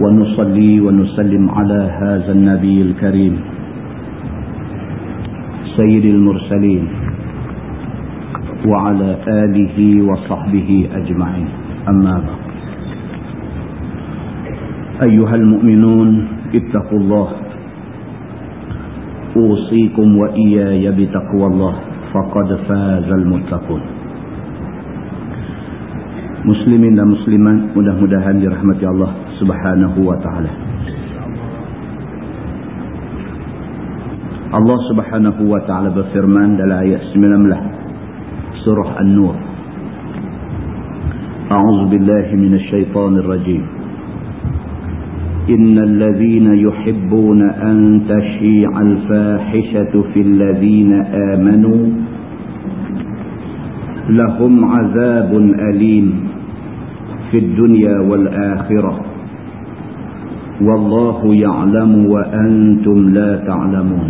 ونصلي ونسلم على هذا النبي الكريم سيد المرسلين وعلى آله وصحبه أجمعين. أما بعد. أيها المؤمنون اتقوا الله. أوصيكم وإياي بتقوى الله. فقد فاز المتقون. Muslimin dan muslimat mudah-mudahan dirahmati سبحانه وتعالى. الله سبحانه وتعالى بفرمان دل آيات سملم له سرح النور. أعوذ بالله من الشيطان الرجيم. إن الذين يحبون أن تشيع الفاحشة في الذين آمنوا لهم عذاب أليم في الدنيا والآخرة. wallahu ya'lamu wa antum la ta'lamun.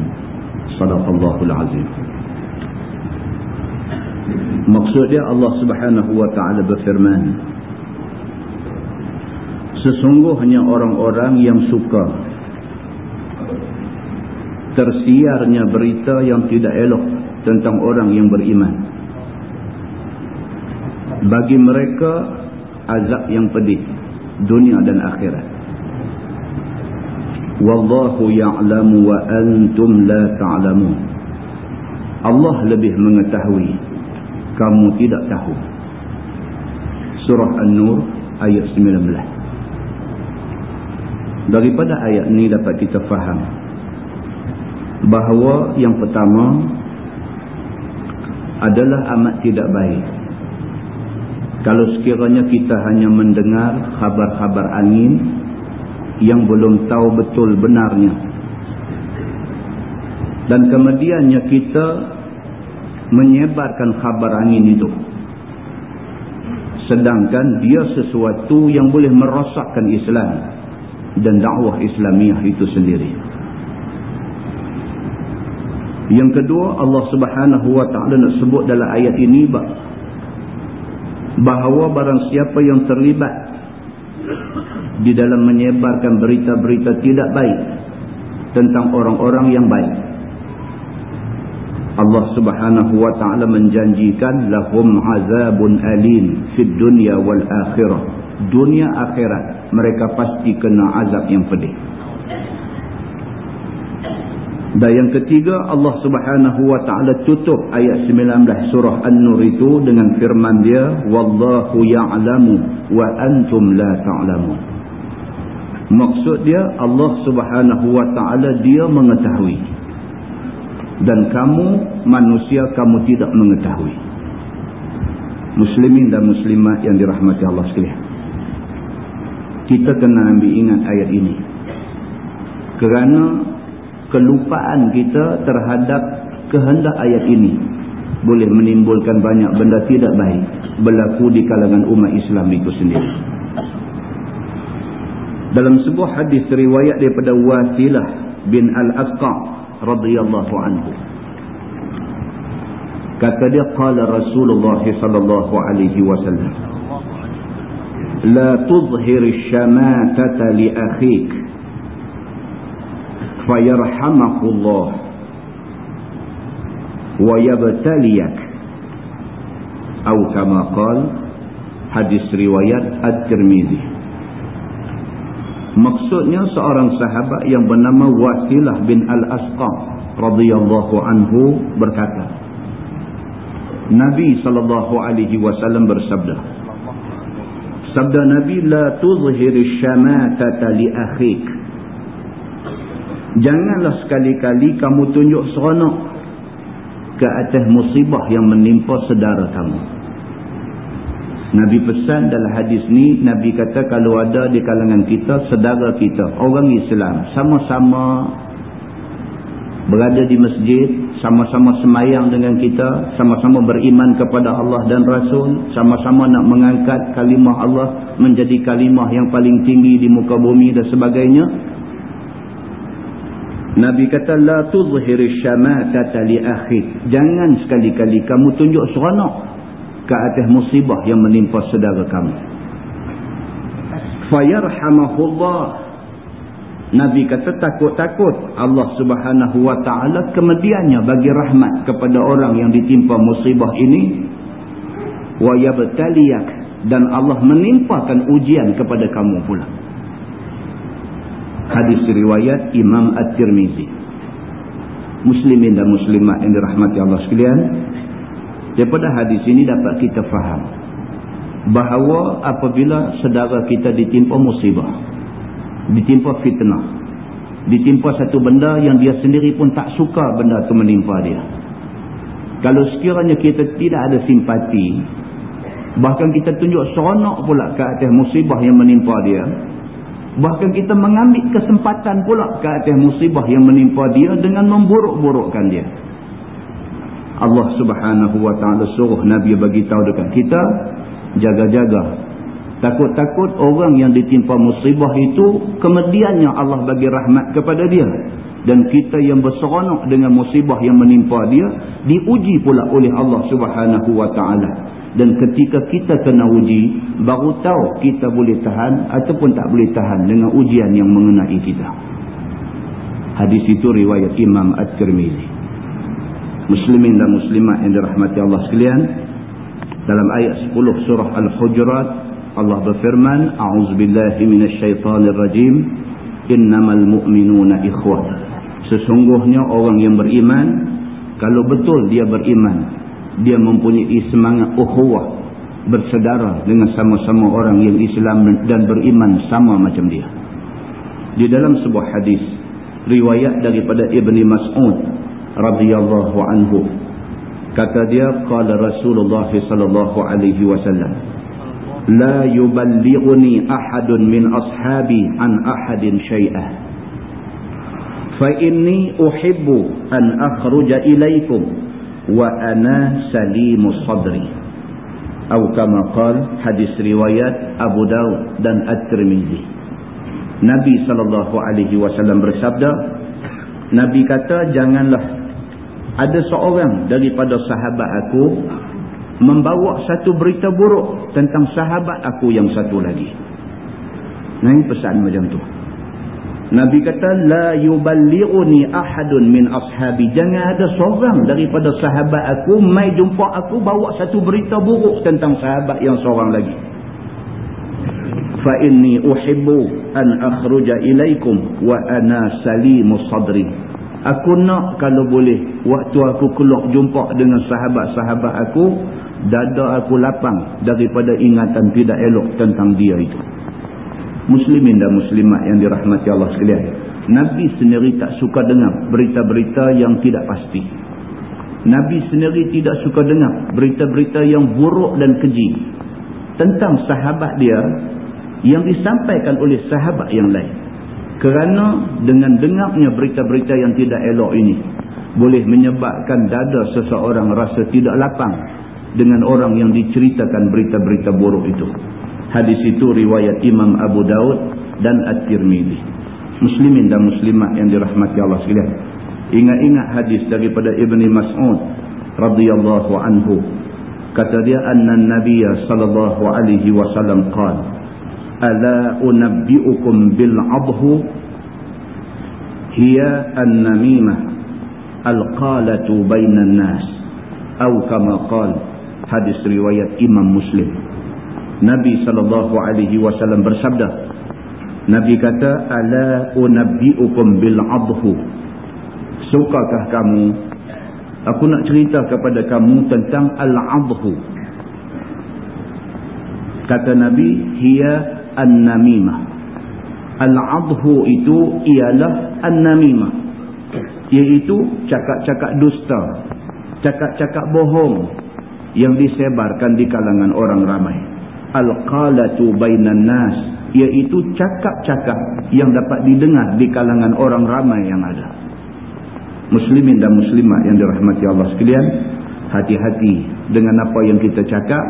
Sadaqallahu alazim maksudnya Allah Subhanahu wa ta'ala berfirman sesungguhnya orang-orang yang suka tersiarnya berita yang tidak elok tentang orang yang beriman. Bagi mereka azab yang pedih dunia dan akhirat wallahu ya'lamu wa antum la ta'lamun. Allah lebih mengetahui. Kamu tidak tahu. Surah an-nur ayat 19 daripada ayat ini dapat kita faham bahawa yang pertama adalah amat tidak baik. Kalau sekiranya kita hanya mendengar khabar-khabar angin yang belum tahu betul benarnya. Dan kemudiannya kita menyebarkan khabar angin itu. Sedangkan dia sesuatu yang boleh merosakkan Islam dan dakwah Islamiah itu sendiri. Yang kedua Allah subhanahu wa ta'ala nak sebut dalam ayat ini bahawa barang siapa yang terlibat di dalam menyebarkan berita-berita tidak baik tentang orang-orang yang baik. Allah subhanahu wa ta'ala menjanjikan lahum azabun alim fid dunya wal akhirah. Dunia akhirat mereka pasti kena azab yang pedih. Dan yang ketiga Allah subhanahu wa ta'ala tutup ayat 19 surah An-Nur itu dengan firman dia Wallahu ya'lamu wa antum la ta'lamu Maksud dia Allah subhanahu wa ta'ala dia mengetahui. Dan kamu manusia kamu tidak mengetahui. Muslimin dan muslimat yang dirahmati Allah sekalian. Kita kena ambil ingat ayat ini. Kerana kelupaan kita terhadap kehendak ayat ini boleh menimbulkan banyak benda tidak baik berlaku di kalangan umat Islam itu sendiri. Dalam sebuah hadis riwayat daripada Wasilah bin Al-Asqa radhiyallahu anhu. Kata dia qala Rasulullah sallallahu alaihi wasallam La tuzhir asy-syamatata li akhik فيرحمك الله ويبتليك أو كما قال hadis riwayat At-Tirmizi maksudnya seorang sahabat yang bernama Wasilah bin Al-Asqa radhiyallahu anhu berkata Nabi sallallahu alaihi wasallam bersabda sabda Nabi la tuzhir asy-syamatata li akhik Janganlah sekali-kali kamu tunjuk seronok ke atas musibah yang menimpa sedara kamu. Nabi pesan dalam hadis ni, Nabi kata kalau ada di kalangan kita, sedara kita, orang Islam, sama-sama berada di masjid, sama-sama semayang dengan kita, sama-sama beriman kepada Allah dan Rasul, sama-sama nak mengangkat kalimah Allah menjadi kalimah yang paling tinggi di muka bumi dan sebagainya. Nabi kata, La tuzhiri syamatata li akhid. Jangan sekali-kali kamu tunjuk seronok ke atas musibah yang menimpa saudara kamu. Fayarhamahullah. Nabi kata takut-takut Allah subhanahu wa ta'ala kemudiannya bagi rahmat kepada orang yang ditimpa musibah ini. Wa yabtaliyak. Dan Allah menimpakan ujian kepada kamu pula. Hadis riwayat Imam At-Tirmizi. Muslimin dan muslimat yang dirahmati Allah sekalian. Daripada hadis ini dapat kita faham bahawa apabila saudara kita ditimpa musibah, ditimpa fitnah, ditimpa satu benda yang dia sendiri pun tak suka benda itu menimpa dia. Kalau sekiranya kita tidak ada simpati, bahkan kita tunjuk seronok pula ke atas musibah yang menimpa dia, bahkan kita mengambil kesempatan pula ke atas musibah yang menimpa dia dengan memburuk-burukkan dia. Allah subhanahu wa ta'ala suruh Nabi bagi tahu dekat kita jaga-jaga. Takut-takut orang yang ditimpa musibah itu kemudiannya Allah bagi rahmat kepada dia. Dan kita yang berseronok dengan musibah yang menimpa dia diuji pula oleh Allah subhanahu wa ta'ala. Dan ketika kita kena uji baru tahu kita boleh tahan ataupun tak boleh tahan dengan ujian yang mengenai kita. Hadis itu riwayat Imam At-Tirmizi muslimin dan muslimat yang dirahmati Allah sekalian dalam ayat 10 surah Al-Hujurat Allah berfirman a'udzubillahi minasyaitonirrajim innamal mu'minuna ikhwah. Sesungguhnya orang yang beriman kalau betul dia beriman dia mempunyai semangat ukhuwah bersedara dengan sama-sama orang yang Islam dan beriman sama macam dia. Di dalam sebuah hadis riwayat daripada Ibni Mas'ud radhiyallahu anhu. Kata dia qala Rasulullah sallallahu alaihi wasallam la yuballighuni ahadun min ashabi an ahadin shay'ah. Fa inni uhibbu an akhruja ilaikum wa ana salimus sadri. Atau kama qal hadis riwayat Abu Daud dan At-Tirmizi Nabi sallallahu alaihi wasallam bersabda Nabi kata janganlah ada seorang daripada sahabat aku membawa satu berita buruk tentang sahabat aku yang satu lagi. Nah ini pesan macam tu. Nabi kata la yuballighuni ahadun min ashabi jangan ada seorang daripada sahabat aku mai jumpa aku bawa satu berita buruk tentang sahabat yang seorang lagi. Fa inni uhibbu an akhruja ilaikum wa ana salimus sadri Aku nak kalau boleh waktu aku keluar jumpa dengan sahabat-sahabat aku, dada aku lapang daripada ingatan tidak elok tentang dia itu. Muslimin dan muslimat yang dirahmati Allah sekalian. Nabi sendiri tak suka dengar berita-berita yang tidak pasti. Nabi sendiri tidak suka dengar berita-berita yang buruk dan keji tentang sahabat dia yang disampaikan oleh sahabat yang lain. Kerana dengan dengarnya berita-berita yang tidak elok ini boleh menyebabkan dada seseorang rasa tidak lapang dengan orang yang diceritakan berita-berita buruk itu. Hadis itu riwayat Imam Abu Daud dan At-Tirmidhi. Muslimin dan muslimat yang dirahmati Allah sekalian. Ingat-ingat hadis daripada Ibni Mas'ud radhiyallahu anhu. Kata dia anna Nabiya sallallahu alaihi wasallam qala ala unabbi'ukum bil adhu hiya an namimah alqalatu bainan nas atau kama qala hadis riwayat Imam Muslim Nabi sallallahu alaihi wasallam bersabda Nabi kata ala unabbi'ukum bil adhu sukakah kamu? Aku nak cerita kepada kamu tentang al adhu kata Nabi hiya An-Namimah. Al-Adhu itu ialah An-Namimah. Iaitu cakap-cakap dusta. Cakap-cakap bohong yang disebarkan di kalangan orang ramai. al-qalatu bainan nas iaitu cakap-cakap yang dapat didengar di kalangan orang ramai yang ada muslimin dan muslimat yang dirahmati Allah sekalian hati-hati dengan apa yang kita cakap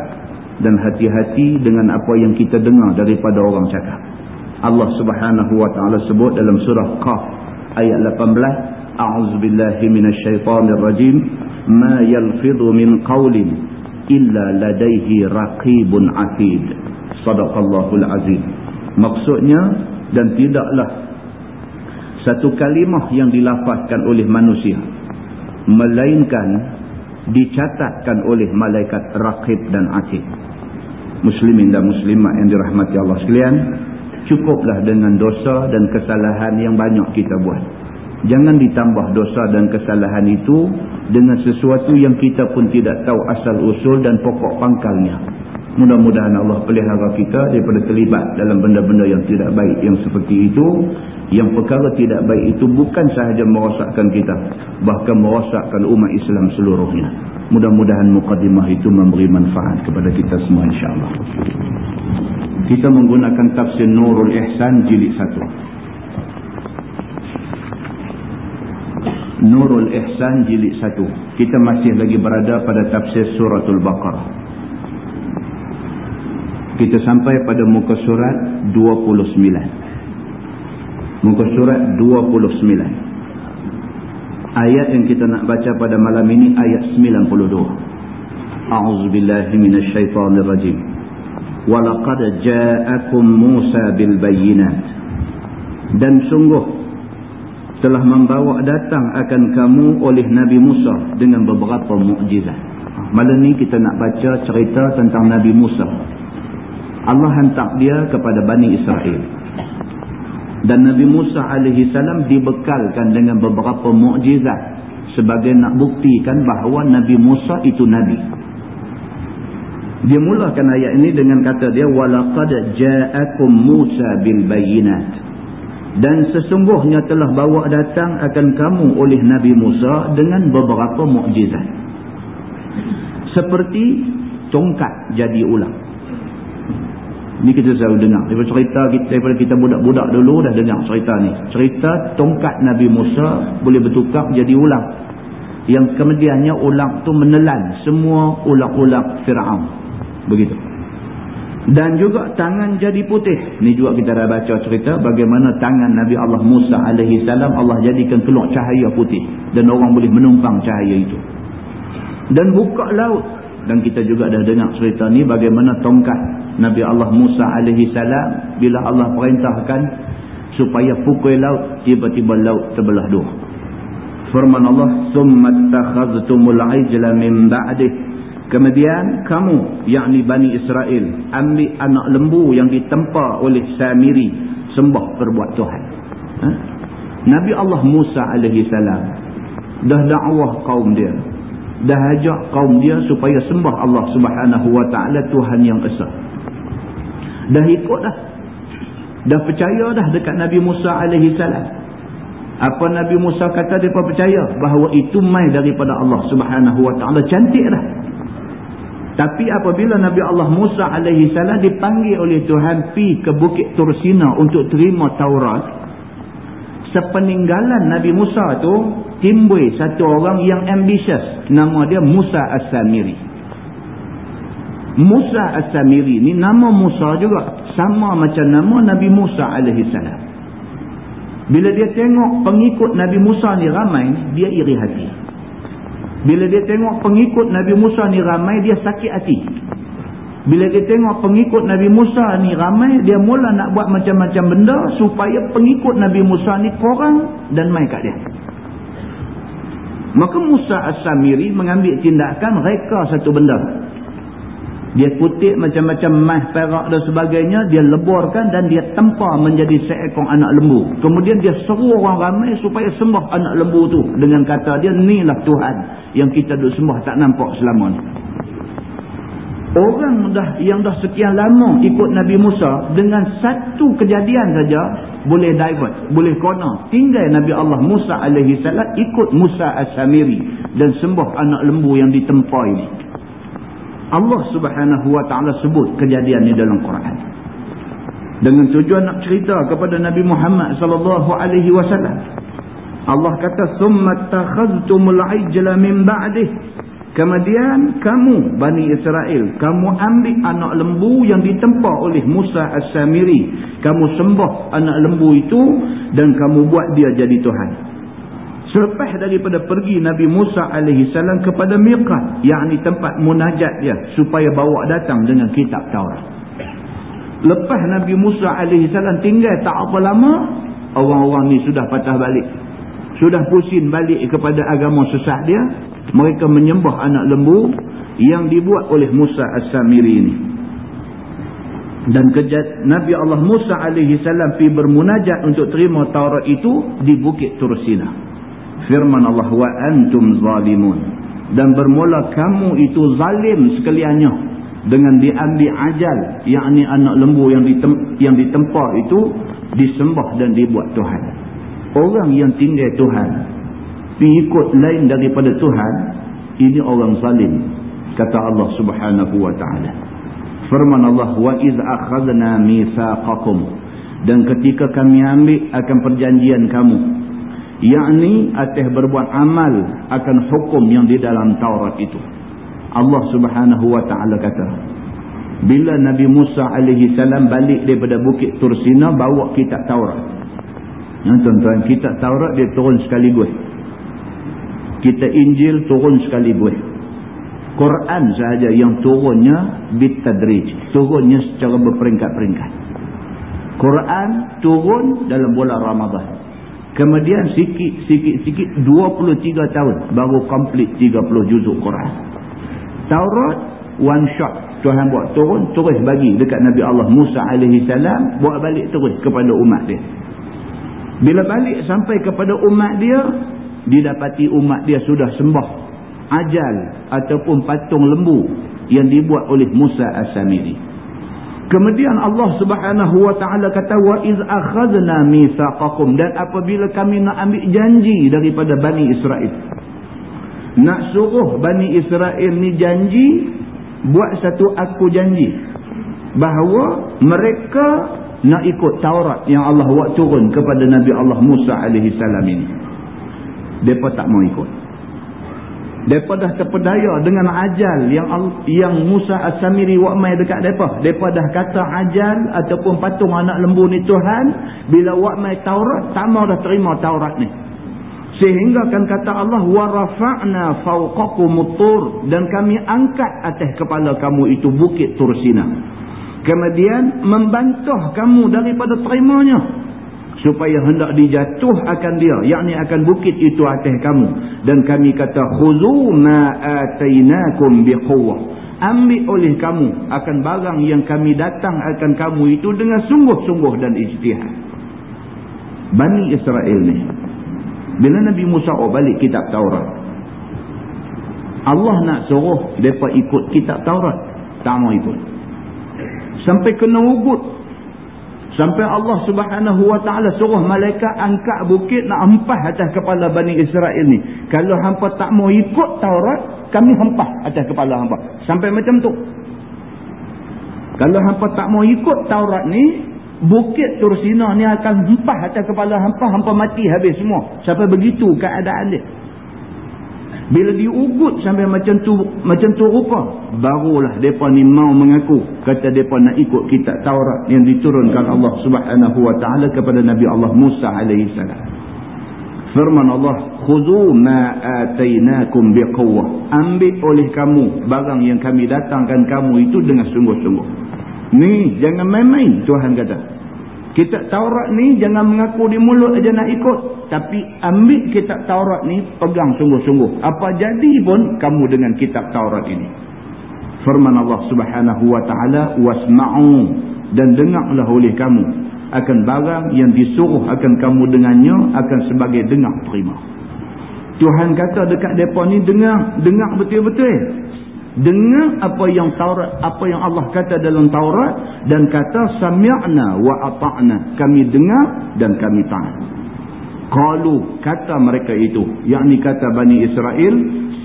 dan hati-hati dengan apa yang kita dengar daripada orang cakap. Allah subhanahu wa ta'ala sebut dalam surah Qaf ayat 18 a'udzubillahi minasyaitanirrajim ma yalfidhu min qawlin illa ladaihi raqibun atid. Sadaqallahul azim. Maksudnya dan tidaklah satu kalimah yang dilafazkan oleh manusia melainkan dicatatkan oleh malaikat raqib dan atid muslimin dan muslimat yang dirahmati Allah sekalian cukuplah dengan dosa dan kesalahan yang banyak kita buat. Jangan ditambah dosa dan kesalahan itu dengan sesuatu yang kita pun tidak tahu asal usul dan pokok pangkalnya Mudah-mudahan Allah pelihara kita daripada terlibat dalam benda-benda yang tidak baik yang seperti itu. Yang perkara tidak baik itu bukan sahaja merosakkan kita. Bahkan merosakkan umat Islam seluruhnya. Mudah-mudahan mukadimah itu memberi manfaat kepada kita semua insyaAllah. Kita menggunakan tafsir Nurul Ihsan jilid satu. Nurul Ihsan jilid satu. Kita masih lagi berada pada tafsir suratul Baqarah kita sampai pada muka surat 29 muka surat 29 ayat yang kita nak baca pada malam ini ayat 92 a'udzubillahi minasyaitanirrajim walaqad ja'akum musa bilbayyinat dan sungguh telah membawa datang akan kamu oleh Nabi Musa dengan beberapa mukjizat. Malam ni kita nak baca cerita tentang Nabi Musa Allah hantar dia kepada Bani Israel. Dan Nabi Musa salam dibekalkan dengan beberapa mukjizat sebagai nak buktikan bahawa Nabi Musa itu nabi. Dia mulakan ayat ini dengan kata dia walaqad ja'akum Musa bil bayyinat. Dan sesungguhnya telah bawa datang akan kamu oleh Nabi Musa dengan beberapa mukjizat. Seperti tongkat jadi ulang. Ni kita selalu dengar. Daripada cerita kita, daripada kita budak-budak dulu dah dengar cerita ni. Cerita tongkat Nabi Musa boleh bertukar jadi ulang. Yang kemudiannya ulang tu menelan semua ulang-ulang Fir'aun. Begitu. Dan juga tangan jadi putih. Ni juga kita dah baca cerita bagaimana tangan Nabi Allah Musa alaihi salam Allah jadikan keluar cahaya putih. Dan orang boleh menumpang cahaya itu. Dan buka laut dan kita juga dah dengar cerita ni bagaimana tongkat Nabi Allah Musa alaihi salam bila Allah perintahkan supaya pukul laut tiba-tiba laut terbelah dua. Firman Allah summa takhaztumul ajla min ba'dih kemudian kamu yakni Bani Israel ambil anak lembu yang ditempa oleh Samiri sembah perbuat Tuhan. Ha? Nabi Allah Musa alaihi salam dah dakwah kaum dia. Dah ajak kaum dia supaya sembah Allah subhanahu wa ta'ala Tuhan yang Esa dah ikut dah. Dah percaya dah dekat Nabi Musa alaihi salam. Apa Nabi Musa kata mereka percaya? Bahawa itu mai daripada Allah subhanahu wa ta'ala. Cantik dah. Tapi apabila Nabi Allah Musa alaihi salam dipanggil oleh Tuhan pi ke Bukit Tursina untuk terima Taurat sepeninggalan Nabi Musa tu timbul satu orang yang ambitious nama dia Musa As-Samiri Musa As-Samiri ni nama Musa juga sama macam nama Nabi Musa alaihi salam. Bila dia tengok pengikut Nabi Musa ni ramai dia iri hati. Bila dia tengok pengikut Nabi Musa ni ramai dia sakit hati. Bila dia tengok pengikut Nabi Musa ni ramai dia mula nak buat macam-macam benda supaya pengikut Nabi Musa ni korang dan mai kat dia. Maka Musa As-Samiri mengambil tindakan reka satu benda. Dia kutip macam-macam mah perak dan sebagainya. Dia leburkan dan dia tempa menjadi seekor anak lembu. Kemudian dia seru orang ramai supaya sembah anak lembu tu. Dengan kata dia, inilah Tuhan yang kita duk sembah tak nampak selama ni. Orang dah yang dah sekian lama ikut Nabi Musa dengan satu kejadian saja boleh divert, boleh kona. Tinggal Nabi Allah Musa alaihi salam ikut Musa as-Samiri dan sembah anak lembu yang ditempa ini. Allah subhanahu wa ta'ala sebut kejadian ini dalam Quran. Dengan tujuan nak cerita kepada Nabi Muhammad sallallahu alaihi wasallam. Allah kata summa takhaztumul ajla min ba'dih Kemudian kamu Bani Israel, kamu ambil anak lembu yang ditempa oleh Musa As-Samiri. Kamu sembah anak lembu itu dan kamu buat dia jadi Tuhan. Selepas daripada pergi Nabi Musa AS kepada Miqat, yakni tempat munajat dia supaya bawa datang dengan kitab Taurat. Lepas Nabi Musa AS tinggal tak apa lama, orang-orang ni sudah patah balik. Sudah pusing balik kepada agama sesat dia, mereka menyembah anak lembu yang dibuat oleh Musa As-Samiri ini. Dan kejat Nabi Allah Musa alaihi salam pi bermunajat untuk terima Taurat itu di Bukit Tursina. Firman Allah wa antum zalimun. Dan bermula kamu itu zalim sekaliannya dengan diambil ajal yakni anak lembu yang ditem yang ditempa itu disembah dan dibuat Tuhan. Orang yang tinggal Tuhan ikut lain daripada Tuhan ini orang zalim kata Allah Subhanahu wa taala firman Allah wa iz akhadna mitsaqakum dan ketika kami ambil akan perjanjian kamu yakni atas berbuat amal akan hukum yang di dalam Taurat itu Allah Subhanahu wa taala kata bila Nabi Musa alaihi salam balik daripada bukit Tursina bawa kitab Taurat yang tuan-tuan kitab Taurat dia turun sekaligus kita Injil turun sekali buih. Quran sahaja yang turunnya bitadrij. Turunnya secara berperingkat-peringkat. Quran turun dalam bulan Ramadhan. Kemudian sikit-sikit-sikit 23 tahun baru komplit 30 juzuk Quran. Taurat one shot Tuhan buat turun terus bagi dekat Nabi Allah Musa alaihi salam buat balik terus kepada umat dia. Bila balik sampai kepada umat dia didapati umat dia sudah sembah ajal ataupun patung lembu yang dibuat oleh Musa As-Samiri. Kemudian Allah Subhanahu wa taala kata wa iz akhadna mitsaqakum dan apabila kami nak ambil janji daripada Bani Israel. Nak suruh Bani Israel ni janji buat satu aku janji bahawa mereka nak ikut Taurat yang Allah buat turun kepada Nabi Allah Musa alaihi salam ini mereka tak mau ikut Mereka dah terpedaya dengan ajal yang yang Musa As-Samiri buat main dekat mereka. Mereka dah kata ajal ataupun patung anak lembu ni Tuhan. Bila buat main Taurat, tak mau dah terima Taurat ni. Sehingga kan kata Allah, وَرَفَعْنَا فَوْقَكُمُ الطُّرِ Dan kami angkat atas kepala kamu itu bukit Tursina. Kemudian membantah kamu daripada terimanya supaya hendak dijatuh akan dia yakni akan bukit itu atas kamu. Dan kami kata khuzu ma atainakum biquwwah. Ambil oleh kamu akan barang yang kami datang akan kamu itu dengan sungguh-sungguh dan ijtihad. Bani Israel ni bila Nabi Musa oh balik kitab Taurat Allah nak suruh mereka ikut kitab Taurat. Tak mau ikut. Sampai kena ugut Sampai Allah subhanahu wa ta'ala suruh malaikat angkat bukit nak hempah atas kepala Bani Israel ni. Kalau hampa tak mau ikut Taurat, kami hempah atas kepala hampa. Sampai macam tu. Kalau hampa tak mau ikut Taurat ni, bukit Tursina ni akan hempah atas kepala hampa, hampa mati habis semua. Sampai begitu keadaan dia. Bila diugut sampai macam tu macam tu rupa, barulah depa ni mau mengaku kata depa nak ikut kitab Taurat yang diturunkan Allah Subhanahu wa taala kepada Nabi Allah Musa alaihi salam. Firman Allah, "Khudhu ma atainakum biquwwah." Ambil oleh kamu barang yang kami datangkan kamu itu dengan sungguh-sungguh. Ni jangan main-main Tuhan kata. Kitab Taurat ni jangan mengaku di mulut aja nak ikut. Tapi ambil kitab Taurat ni pegang sungguh-sungguh. Apa jadi pun kamu dengan kitab Taurat ini. Firman Allah subhanahu wa ta'ala. Wasma'u. Dan dengarlah oleh kamu. Akan barang yang disuruh akan kamu dengannya. Akan sebagai dengar terima. Tuhan kata dekat mereka ni dengar. Dengar betul-betul dengar apa yang Taurat apa yang Allah kata dalam Taurat dan kata sami'na wa ata'na. Kami dengar dan kami taat. Qalu kata mereka itu yakni kata Bani Israel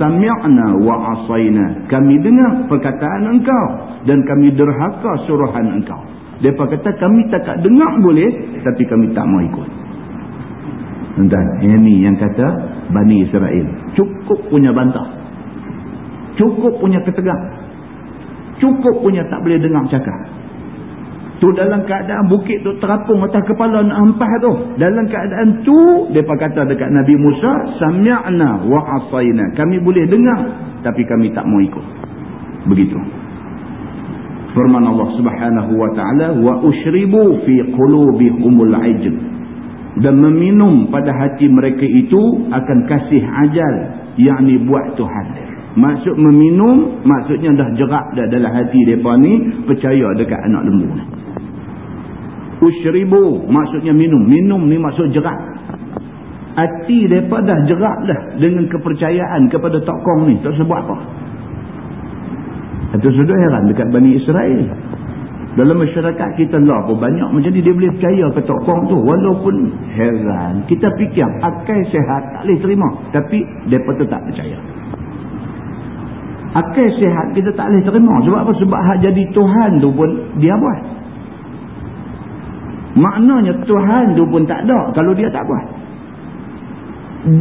sami'na wa asayna. Kami dengar perkataan engkau dan kami derhaka suruhan engkau. Mereka kata kami tak dengar boleh tapi kami tak mau ikut. Dan ini yang kata Bani Israel. Cukup punya bantah cukup punya ketegang. Cukup punya tak boleh dengar cakap. Tu dalam keadaan bukit tu terapung atas kepala nak hampah tu. Dalam keadaan tu mereka kata dekat Nabi Musa sami'na wa asayna kami boleh dengar tapi kami tak mau ikut. Begitu. Firman Allah subhanahu wa ta'ala wa ushribu fi qulubihumul ajl dan meminum pada hati mereka itu akan kasih ajal yakni buat Tuhan maksud meminum maksudnya dah jerak dah dalam hati mereka ni percaya dekat anak lembu ni. Usyribu maksudnya minum. Minum ni maksud jerak. Hati mereka dah jerak dah dengan kepercayaan kepada tokong ni. Tak sebab apa. Itu sudah heran dekat Bani Israel. Dalam masyarakat kita lah pun banyak macam ni. Dia boleh percaya ke tokong tu. Walaupun heran kita fikir akal sehat tak boleh terima. Tapi mereka tetap percaya akal sehat kita tak boleh terima sebab apa sebab hak jadi Tuhan tu pun dia buat Maknanya Tuhan tu pun tak ada kalau dia tak buat.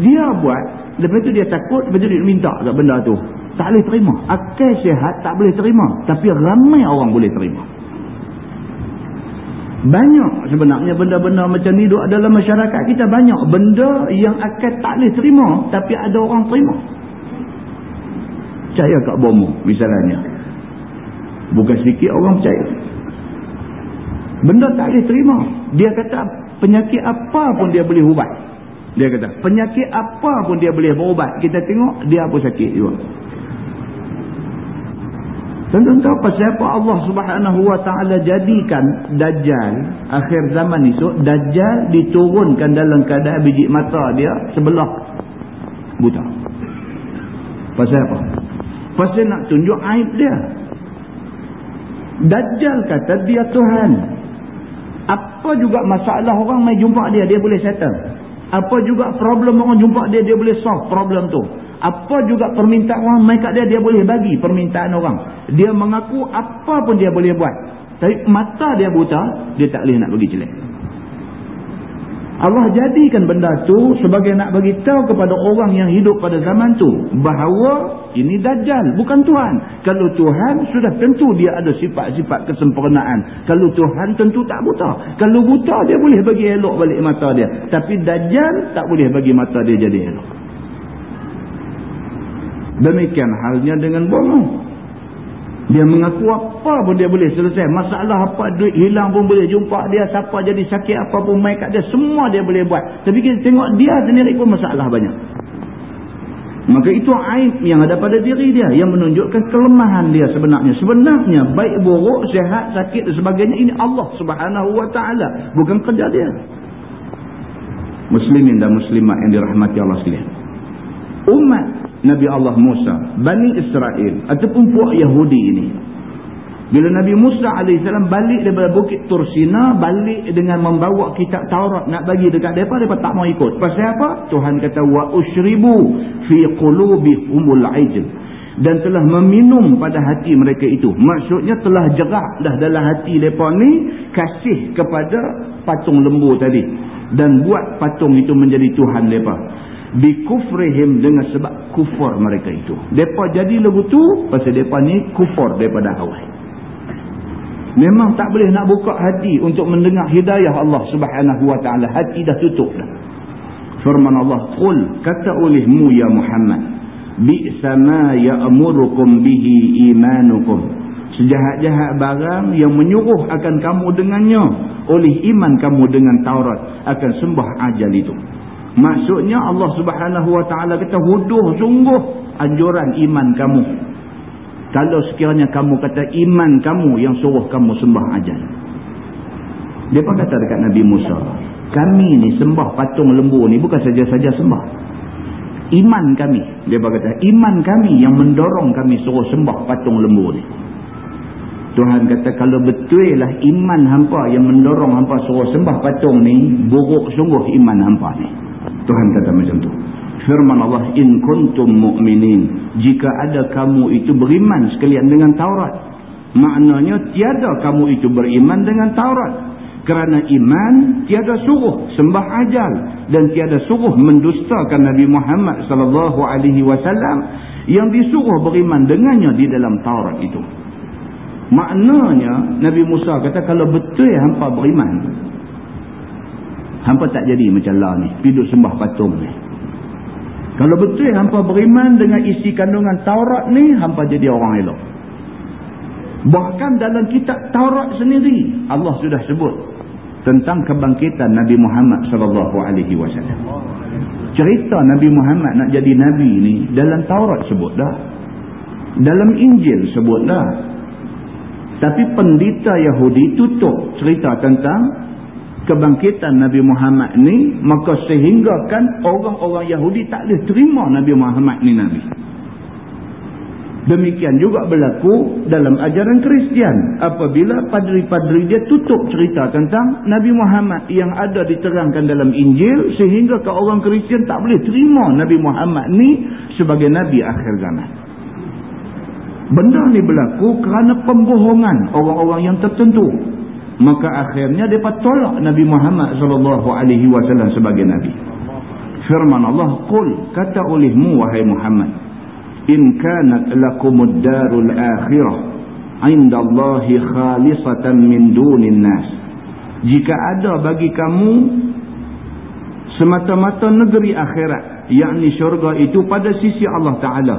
Dia buat, lepas tu dia takut, lepas tu dia minta kat benda tu. Tak boleh terima. Akal sihat tak boleh terima. Tapi ramai orang boleh terima. Banyak sebenarnya benda-benda macam ni duduk dalam masyarakat kita. Banyak benda yang akal tak boleh terima. Tapi ada orang terima. Percaya kat bomo misalnya. Bukan sedikit orang percaya. Benda tak boleh terima. Dia kata penyakit apa pun dia boleh ubat. Dia kata penyakit apa pun dia boleh berubat. Kita tengok dia pun sakit juga. Tuan-tuan tahu pasal apa Allah subhanahu wa ta'ala jadikan Dajjal akhir zaman esok. Dajjal diturunkan dalam keadaan biji mata dia sebelah buta. Pasal apa? Pasal nak tunjuk aib dia. Dajjal kata dia Tuhan. Apa juga masalah orang mai jumpa dia dia boleh settle. Apa juga problem orang jumpa dia dia boleh solve problem tu. Apa juga permintaan orang mai kat dia dia boleh bagi permintaan orang. Dia mengaku apa pun dia boleh buat. Tapi mata dia buta dia tak boleh nak bagi jelek Allah jadikan benda tu sebagai nak bagi tahu kepada orang yang hidup pada zaman tu bahawa ini dajjal bukan Tuhan. Kalau Tuhan sudah tentu dia ada sifat-sifat kesempurnaan. Kalau Tuhan tentu tak buta. Kalau buta dia boleh bagi elok balik mata dia. Tapi dajjal tak boleh bagi mata dia jadi elok. Demikian halnya dengan bohong. Dia mengaku apa pun dia boleh selesai. Masalah apa duit hilang pun boleh jumpa dia. Siapa jadi sakit apa pun main kat dia. Semua dia boleh buat. Tapi kita tengok dia sendiri pun masalah banyak. Maka itu aib yang ada pada diri dia. Yang menunjukkan kelemahan dia sebenarnya. Sebenarnya baik buruk, sehat, sakit dan sebagainya. Ini Allah subhanahu wa ta'ala. Bukan kerja dia. Muslimin dan muslimat yang dirahmati Allah sekalian. Umat Nabi Allah Musa, Bani Israel ataupun puak Yahudi ini. Bila Nabi Musa AS balik daripada Bukit Tursina, balik dengan membawa kitab Taurat nak bagi dekat mereka, mereka tak mau ikut. Pasal apa? Tuhan kata, wa ushribu fi qulubi umul ajl. Dan telah meminum pada hati mereka itu. Maksudnya telah jerak dah dalam hati mereka ni, kasih kepada patung lembu tadi. Dan buat patung itu menjadi Tuhan mereka bikufrihim dengan sebab kufur mereka itu. Depa jadi lagu tu pasal depa ni kufur daripada awal. Memang tak boleh nak buka hati untuk mendengar hidayah Allah Subhanahu wa taala. Hati dah tutup dah. Firman Allah, "Qul kata olehmu ya Muhammad, bi'sa ma ya'murukum bihi imanukum." Sejahat-jahat barang yang menyuruh akan kamu dengannya oleh iman kamu dengan Taurat akan sembah ajal itu. Maksudnya Allah subhanahu wa ta'ala kata huduh sungguh anjuran iman kamu. Kalau sekiranya kamu kata iman kamu yang suruh kamu sembah ajal. Dia kata dekat Nabi Musa. Kami ni sembah patung lembu ni bukan saja-saja sembah. Iman kami. Dia kata iman kami yang mendorong kami suruh sembah patung lembu ni. Tuhan kata kalau betul lah iman hampa yang mendorong hampa suruh sembah patung ni. Buruk sungguh iman hampa ni. Tuhan kata macam tu. firman Allah in kuntum mu'minin. Jika ada kamu itu beriman sekalian dengan Taurat maknanya tiada kamu itu beriman dengan Taurat. Kerana iman tiada suruh sembah ajal dan tiada suruh mendustakan Nabi Muhammad sallallahu alaihi wasallam. Yang disuruh beriman dengannya di dalam Taurat itu. Maknanya Nabi Musa kata kalau betul hampa beriman hampa tak jadi macam lah ni hidup sembah patung ni kalau betul hampa beriman dengan isi kandungan Taurat ni, hampa jadi orang elok. Bahkan dalam kitab Taurat sendiri, Allah sudah sebut tentang kebangkitan Nabi Muhammad sallallahu alaihi wasallam. Cerita Nabi Muhammad nak jadi nabi ni dalam Taurat sebut dah. Dalam Injil sebut dah. Tapi pendeta Yahudi tutup cerita tentang kebangkitan Nabi Muhammad ni maka sehinggakan orang-orang Yahudi tak boleh terima Nabi Muhammad ni Nabi. Demikian juga berlaku dalam ajaran Kristian. Apabila padri-padri dia tutup cerita tentang Nabi Muhammad yang ada diterangkan dalam Injil sehingga ke orang Kristian tak boleh terima Nabi Muhammad ni sebagai Nabi akhir zaman. Benda ni berlaku kerana pembohongan orang-orang yang tertentu maka akhirnya mereka tolak Nabi Muhammad sallallahu alaihi wasallam sebagai nabi. Firman Allah, "Qul kata olehmu wahai Muhammad, in kanat lakumud darul akhirah 'inda Allah khalisatan min dunin nas." Jika ada bagi kamu semata-mata negeri akhirat, yakni syurga itu pada sisi Allah Taala,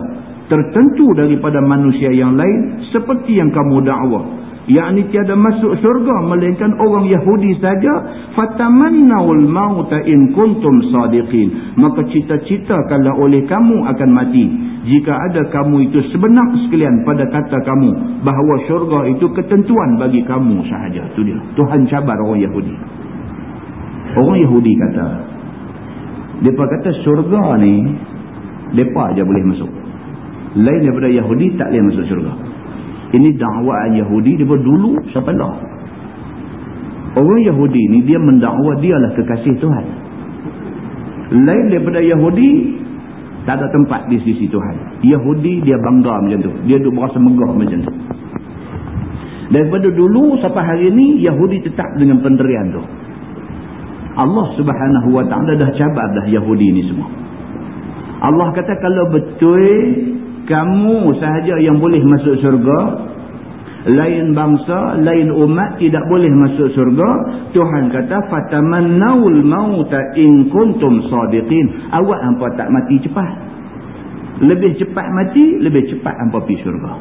tertentu daripada manusia yang lain seperti yang kamu dakwa yakni tiada masuk syurga melainkan orang Yahudi saja. Fatamannawul mauta in kuntum sadiqin. Maka cita-cita kalau oleh kamu akan mati. Jika ada kamu itu sebenar sekalian pada kata kamu bahawa syurga itu ketentuan bagi kamu sahaja. Itu dia. Tuhan cabar orang Yahudi. Orang Yahudi kata mereka kata syurga ni mereka aja boleh masuk. Lain daripada Yahudi tak boleh masuk syurga ini dakwaan Yahudi daripada dulu sampai lah. Orang Yahudi ni dia mendakwa dialah kekasih Tuhan. Lain daripada Yahudi, tak ada tempat di sisi Tuhan. Yahudi dia bangga macam tu. Dia duk berasa megah macam tu. Daripada dulu sampai hari ini, Yahudi tetap dengan penderian tu. Allah subhanahu wa ta'ala dah cabar dah Yahudi ni semua. Allah kata kalau betul kamu sahaja yang boleh masuk syurga. Lain bangsa lain umat tidak boleh masuk syurga. Tuhan kata fatamannawul mauta in kuntum sadiqin. Awak hampa tak mati cepat. Lebih cepat mati lebih cepat hampa pergi syurga.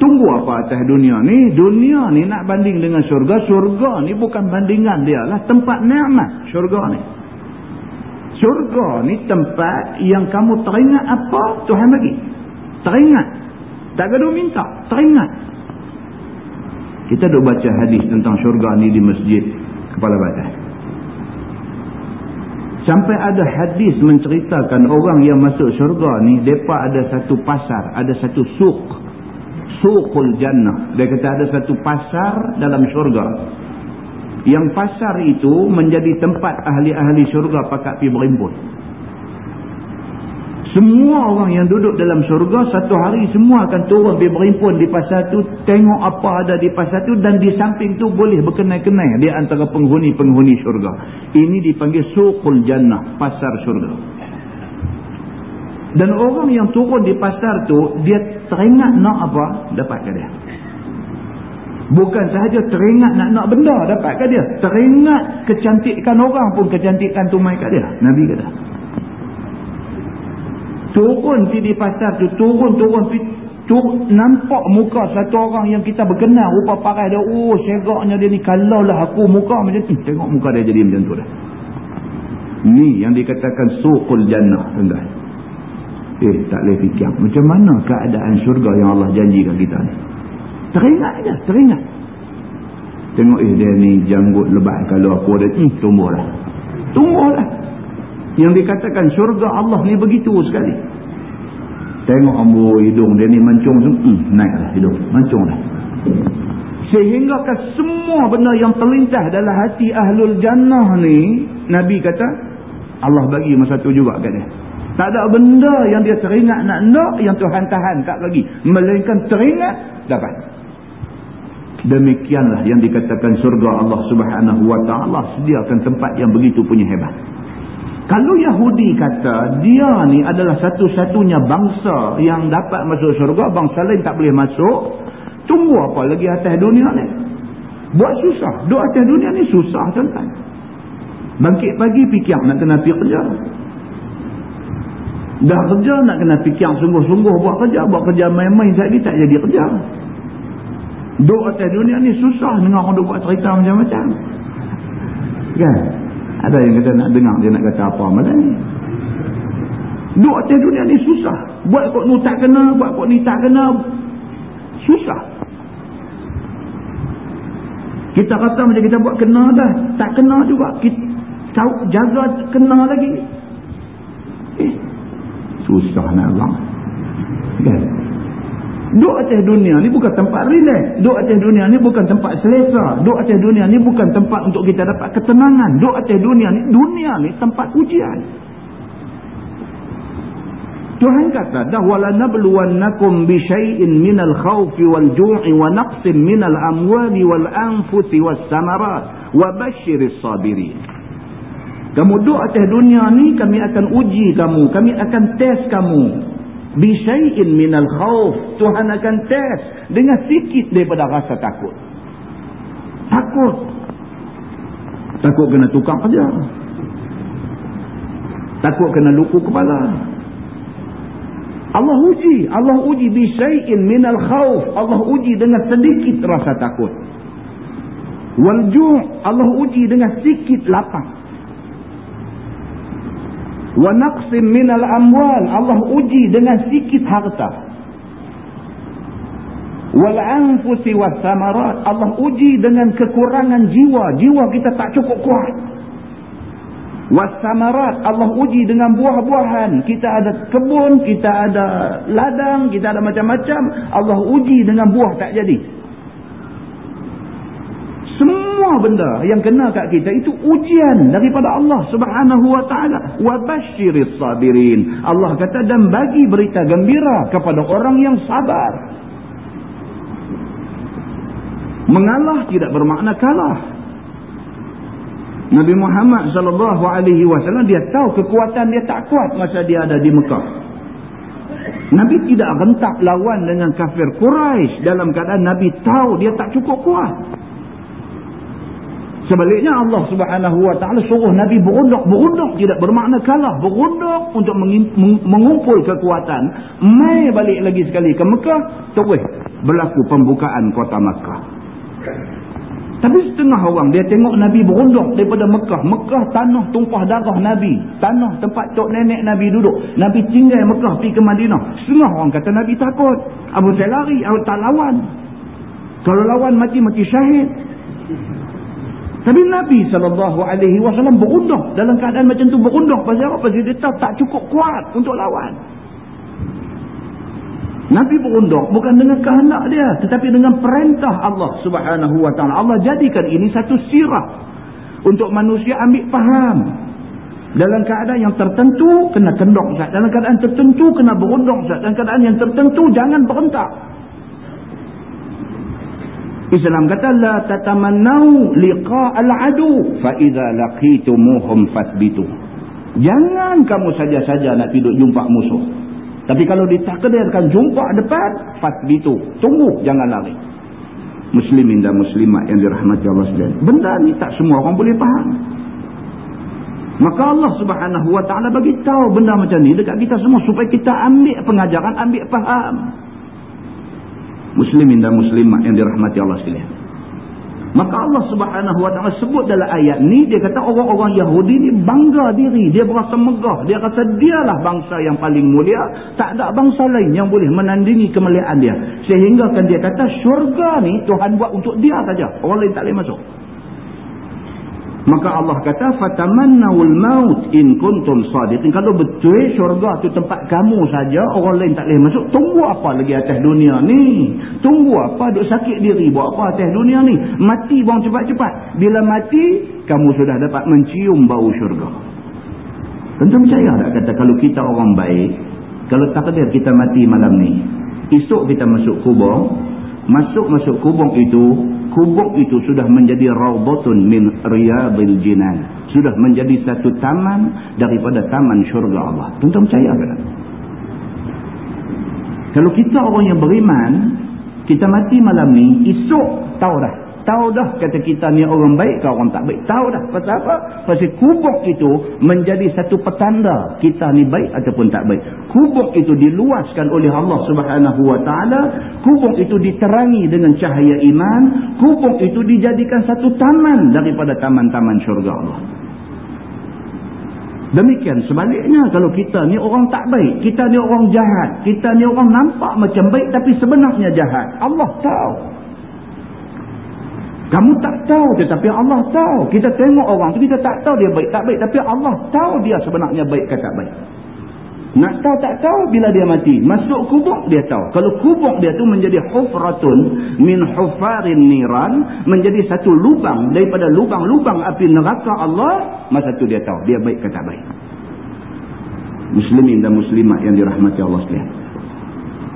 Tunggu apa atas dunia ni? Dunia ni nak banding dengan syurga syurga ni bukan bandingan dia lah. Tempat nikmat syurga ni Syurga ni tempat yang kamu teringat apa Tuhan bagi. Teringat. Tak gaduh minta. Teringat. Kita duk baca hadis tentang syurga ni di masjid Kepala Badan. Sampai ada hadis menceritakan orang yang masuk syurga ni, mereka ada satu pasar, ada satu suk. Sukul jannah. Dia kata ada satu pasar dalam syurga yang pasar itu menjadi tempat ahli-ahli syurga pakat pergi berimpun. Semua orang yang duduk dalam syurga satu hari semua akan turun pergi berimpun di pasar itu. Tengok apa ada di pasar itu dan di samping itu boleh berkenai-kenai di antara penghuni-penghuni syurga. Ini dipanggil suqul jannah, pasar syurga. Dan orang yang turun di pasar tu dia teringat nak apa? Dapatkan dia. Bukan sahaja teringat nak-nak benda dapat ke dia. Teringat kecantikan orang pun kecantikan tu main kat dia. Nabi kata. Turun di pasar tu. Turun-turun turun, nampak muka satu orang yang kita berkenal. Rupa parai dia. Oh segaknya dia ni. Kalau lah aku muka macam tu. Tengok muka dia jadi macam tu dah. Ni yang dikatakan suqul jannah. Tuan-tuan. Eh tak boleh fikir. Macam mana keadaan syurga yang Allah janjikan kita ni. Teringat je, teringat. Tengok eh dia ni janggut lebat kalau aku ada hmm, tumbuhlah. Tumbuhlah. Yang dikatakan syurga Allah ni begitu sekali. Tengok ambu hidung dia ni mancung tu, hmm, naiklah hidung, mancung dah. Sehingga ke semua benda yang terlintas dalam hati ahlul jannah ni, Nabi kata, Allah bagi masa tu juga kat dia. Tak ada benda yang dia teringat nak nak yang Tuhan tahan tak bagi. Melainkan teringat dapat. Demikianlah yang dikatakan surga Allah subhanahu wa ta'ala sediakan tempat yang begitu punya hebat. Kalau Yahudi kata dia ni adalah satu-satunya bangsa yang dapat masuk surga, bangsa lain tak boleh masuk, tunggu apa lagi atas dunia ni? Buat susah. Duk atas dunia ni susah tuan-tuan. Bangkit pagi fikir nak kena pergi kerja. Dah kerja nak kena fikir sungguh-sungguh buat kerja. Buat kerja main-main sekali tak jadi kerja. Duk atas dunia ni susah dengar orang duk buat cerita macam-macam. Kan? Ada yang kata nak dengar dia nak kata apa malam ni. Duk atas dunia ni susah. Buat kok ni tak kena, buat kok ni tak kena. Susah. Kita kata macam kita buat kena dah. Tak kena juga. Kita tahu, jaga kena lagi. Eh, susah nak abang. Kan? Duk atas dunia ni bukan tempat relax. Duk atas dunia ni bukan tempat selesa. Duk atas dunia ni bukan tempat untuk kita dapat ketenangan. Duk atas dunia ni, dunia ni tempat ujian. Tuhan kata dah wala nabluwannakum bi syai'in minal khawfi wal ju'i wa naqsin minal amwali wal anfusi was samarat wa basyiris sabirin. Kamu duduk atas dunia ni kami akan uji kamu, kami akan test kamu bisyai'in minal khawf. Tuhan akan test dengan sikit daripada rasa takut. Takut. Takut kena tukar kerja takut kena luku kepala. Allah uji Allah uji bisyai'in minal khawf. Allah uji dengan sedikit rasa takut. Walju' Allah uji dengan sikit lapang wa naqsim minal amwal. Allah uji dengan sikit harta. Wal anfusi was samarat. Allah uji dengan kekurangan jiwa. Jiwa kita tak cukup kuat. Was samarat. Allah uji dengan buah-buahan. Kita ada kebun kita ada ladang kita ada macam-macam. Allah uji dengan buah tak jadi semua benda yang kena kat kita itu ujian daripada Allah subhanahu wa ta'ala. Wa basyiris sabirin. Allah kata dan bagi berita gembira kepada orang yang sabar. Mengalah tidak bermakna kalah. Nabi Muhammad sallallahu alaihi wasallam dia tahu kekuatan dia tak kuat masa dia ada di Mekah. Nabi tidak rentak lawan dengan kafir Quraisy dalam keadaan Nabi tahu dia tak cukup kuat Sebaliknya Allah subhanahu wa ta'ala suruh Nabi berundak-berundak tidak bermakna kalah. Berundak untuk mengumpul kekuatan. Mai balik lagi sekali ke Mekah. Terus berlaku pembukaan kota Mekah. Tapi setengah orang dia tengok Nabi berundak daripada Mekah. Mekah tanah tumpah darah Nabi. Tanah tempat tok nenek Nabi duduk. Nabi tinggal Mekah pergi ke Madinah. Setengah orang kata Nabi takut. Abu saya lari, Abu tak lawan. Kalau lawan mati, mati syahid. Tapi Nabi SAW berundur dalam keadaan macam tu berundur. Pasal apa? Pasal dia tahu tak cukup kuat untuk lawan. Nabi berundur bukan dengan kehendak dia. Tetapi dengan perintah Allah subhanahu wa ta'ala. Allah jadikan ini satu sirah. Untuk manusia ambil faham. Dalam keadaan yang tertentu, kena kendok. Dalam keadaan tertentu, kena berundur. Dalam keadaan yang tertentu, jangan berentak. Islam kata la tatamannau liqa al-adu fa idza laqitumuhum fathbitu. Jangan kamu saja-saja nak tidur jumpa musuh. Tapi kalau ditakdirkan jumpa depan fathbitu. Tunggu jangan lari. Muslimin dan muslimat yang dirahmati Allah sekalian. Benda ni tak semua orang boleh faham. Maka Allah Subhanahu wa taala bagi tahu benda macam ni dekat kita semua supaya kita ambil pengajaran, ambil faham muslimin dan muslimat yang dirahmati Allah sekalian. Maka Allah subhanahu wa ta'ala sebut dalam ayat ni, dia kata orang-orang Yahudi ni bangga diri. Dia berasa megah. Dia kata dialah bangsa yang paling mulia. Tak ada bangsa lain yang boleh menandingi kemuliaan dia. Sehingga kan dia kata syurga ni Tuhan buat untuk dia saja. Orang lain tak boleh masuk. Maka Allah kata fatamannawul maut in kuntum sadiqin. Kalau betul syurga tu tempat kamu saja, orang lain tak boleh masuk. Tunggu apa lagi atas dunia ni? Tunggu apa duk sakit diri buat apa atas dunia ni? Mati buang cepat-cepat. Bila mati, kamu sudah dapat mencium bau syurga. Tentu percaya tak kata kalau kita orang baik, kalau takdir kita mati malam ni, esok kita masuk kubur, masuk-masuk kubur itu, kubur itu sudah menjadi rawdatun min riyadil jinan. Sudah menjadi satu taman daripada taman syurga Allah. Tentu percaya tak? Kalau kita orang yang beriman, kita mati malam ni, esok tahu dah tahu dah kata kita ni orang baik ke orang tak baik. Tahu dah. Pasal apa? Pasal kubuk itu menjadi satu petanda kita ni baik ataupun tak baik. Kubuk itu diluaskan oleh Allah subhanahu wa ta'ala. Kubuk itu diterangi dengan cahaya iman. Kubuk itu dijadikan satu taman daripada taman-taman syurga Allah. Demikian sebaliknya kalau kita ni orang tak baik. Kita ni orang jahat. Kita ni orang nampak macam baik tapi sebenarnya jahat. Allah tahu. Kamu tak tahu tetapi Allah tahu. Kita tengok orang tu kita tak tahu dia baik tak baik. Tapi Allah tahu dia sebenarnya baik ke tak baik. Nak tahu tak tahu bila dia mati. Masuk kubur dia tahu. Kalau kubur dia tu menjadi hufratun min hufarin niran. Menjadi satu lubang daripada lubang-lubang api neraka Allah. Masa tu dia tahu dia baik ke tak baik. Muslimin dan muslimat yang dirahmati Allah sekalian.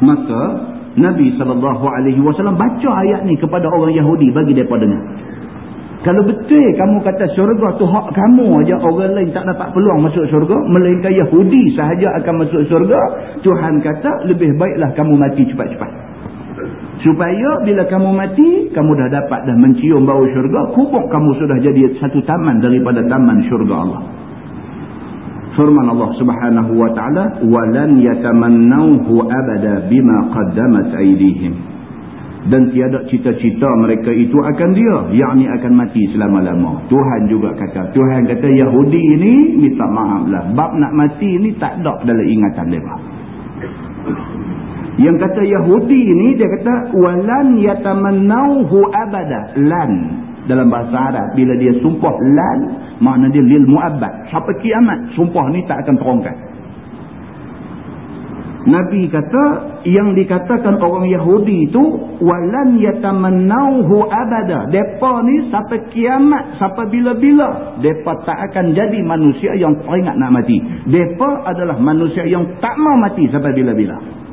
Maka Nabi SAW baca ayat ni kepada orang Yahudi bagi mereka dengar. Kalau betul kamu kata syurga tu hak kamu aja orang lain tak dapat peluang masuk syurga. Melainkan Yahudi sahaja akan masuk syurga. Tuhan kata lebih baiklah kamu mati cepat-cepat. Supaya bila kamu mati, kamu dah dapat dah mencium bau syurga. Kubuk kamu sudah jadi satu taman daripada taman syurga Allah firman Allah Subhanahu wa taala walan yatamannauhu abada bima qaddamat aydihim. Dan tiada cita-cita mereka itu akan dia yakni akan mati selama-lama. Tuhan juga kata Tuhan kata Yahudi ini minta maaf lah bab nak mati ini tak ada dalam ingatan mereka. Yang kata Yahudi ini dia kata walan yatamannauhu abada. Lan dalam bahasa Arab bila dia sumpah lan makna dia lil muabbad. Sampai kiamat sumpah ni tak akan terongkat Nabi kata yang dikatakan orang Yahudi itu walan yatamannauhu abada. Depa ni sampai kiamat sampai bila-bila depa tak akan jadi manusia yang teringat nak mati. Depa adalah manusia yang tak mau mati sampai bila-bila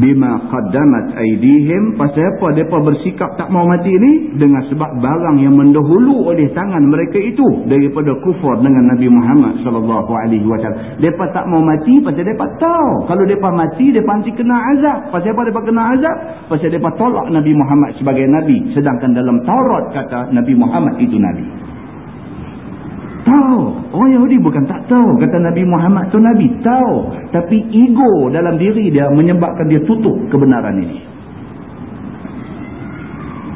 bima qaddamat aydihim. Pasal apa depa bersikap tak mau mati ni? Dengan sebab barang yang mendahulu oleh tangan mereka itu. Daripada kufur dengan Nabi Muhammad sallallahu alaihi wasallam. Depa tak mau mati pasal depa tahu. Kalau depa mati depa nanti kena azab. Pasal apa depa kena azab? Pasal depa tolak Nabi Muhammad sebagai nabi. Sedangkan dalam Taurat kata Nabi Muhammad itu nabi Tahu. Orang Yahudi bukan tak tahu. Kata Nabi Muhammad tu Nabi. Tahu. Tapi ego dalam diri dia menyebabkan dia tutup kebenaran ini.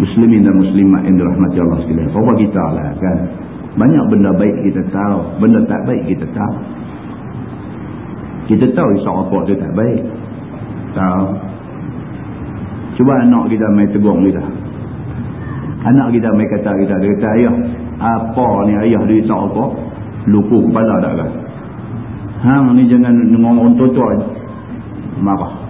Muslimin dan muslimat yang dirahmati Allah sekalian. Apa kita lah kan. Banyak benda baik kita tahu. Benda tak baik kita tahu. Kita tahu isyak apa tu tak baik. Tahu. Cuba anak kita main tegur kita. Anak kita main kata kita. Dia kata ayah apa ni ayah dia tak apa? Luku kepala tak kan? Hang ni jangan ngomong tua-tua. Marah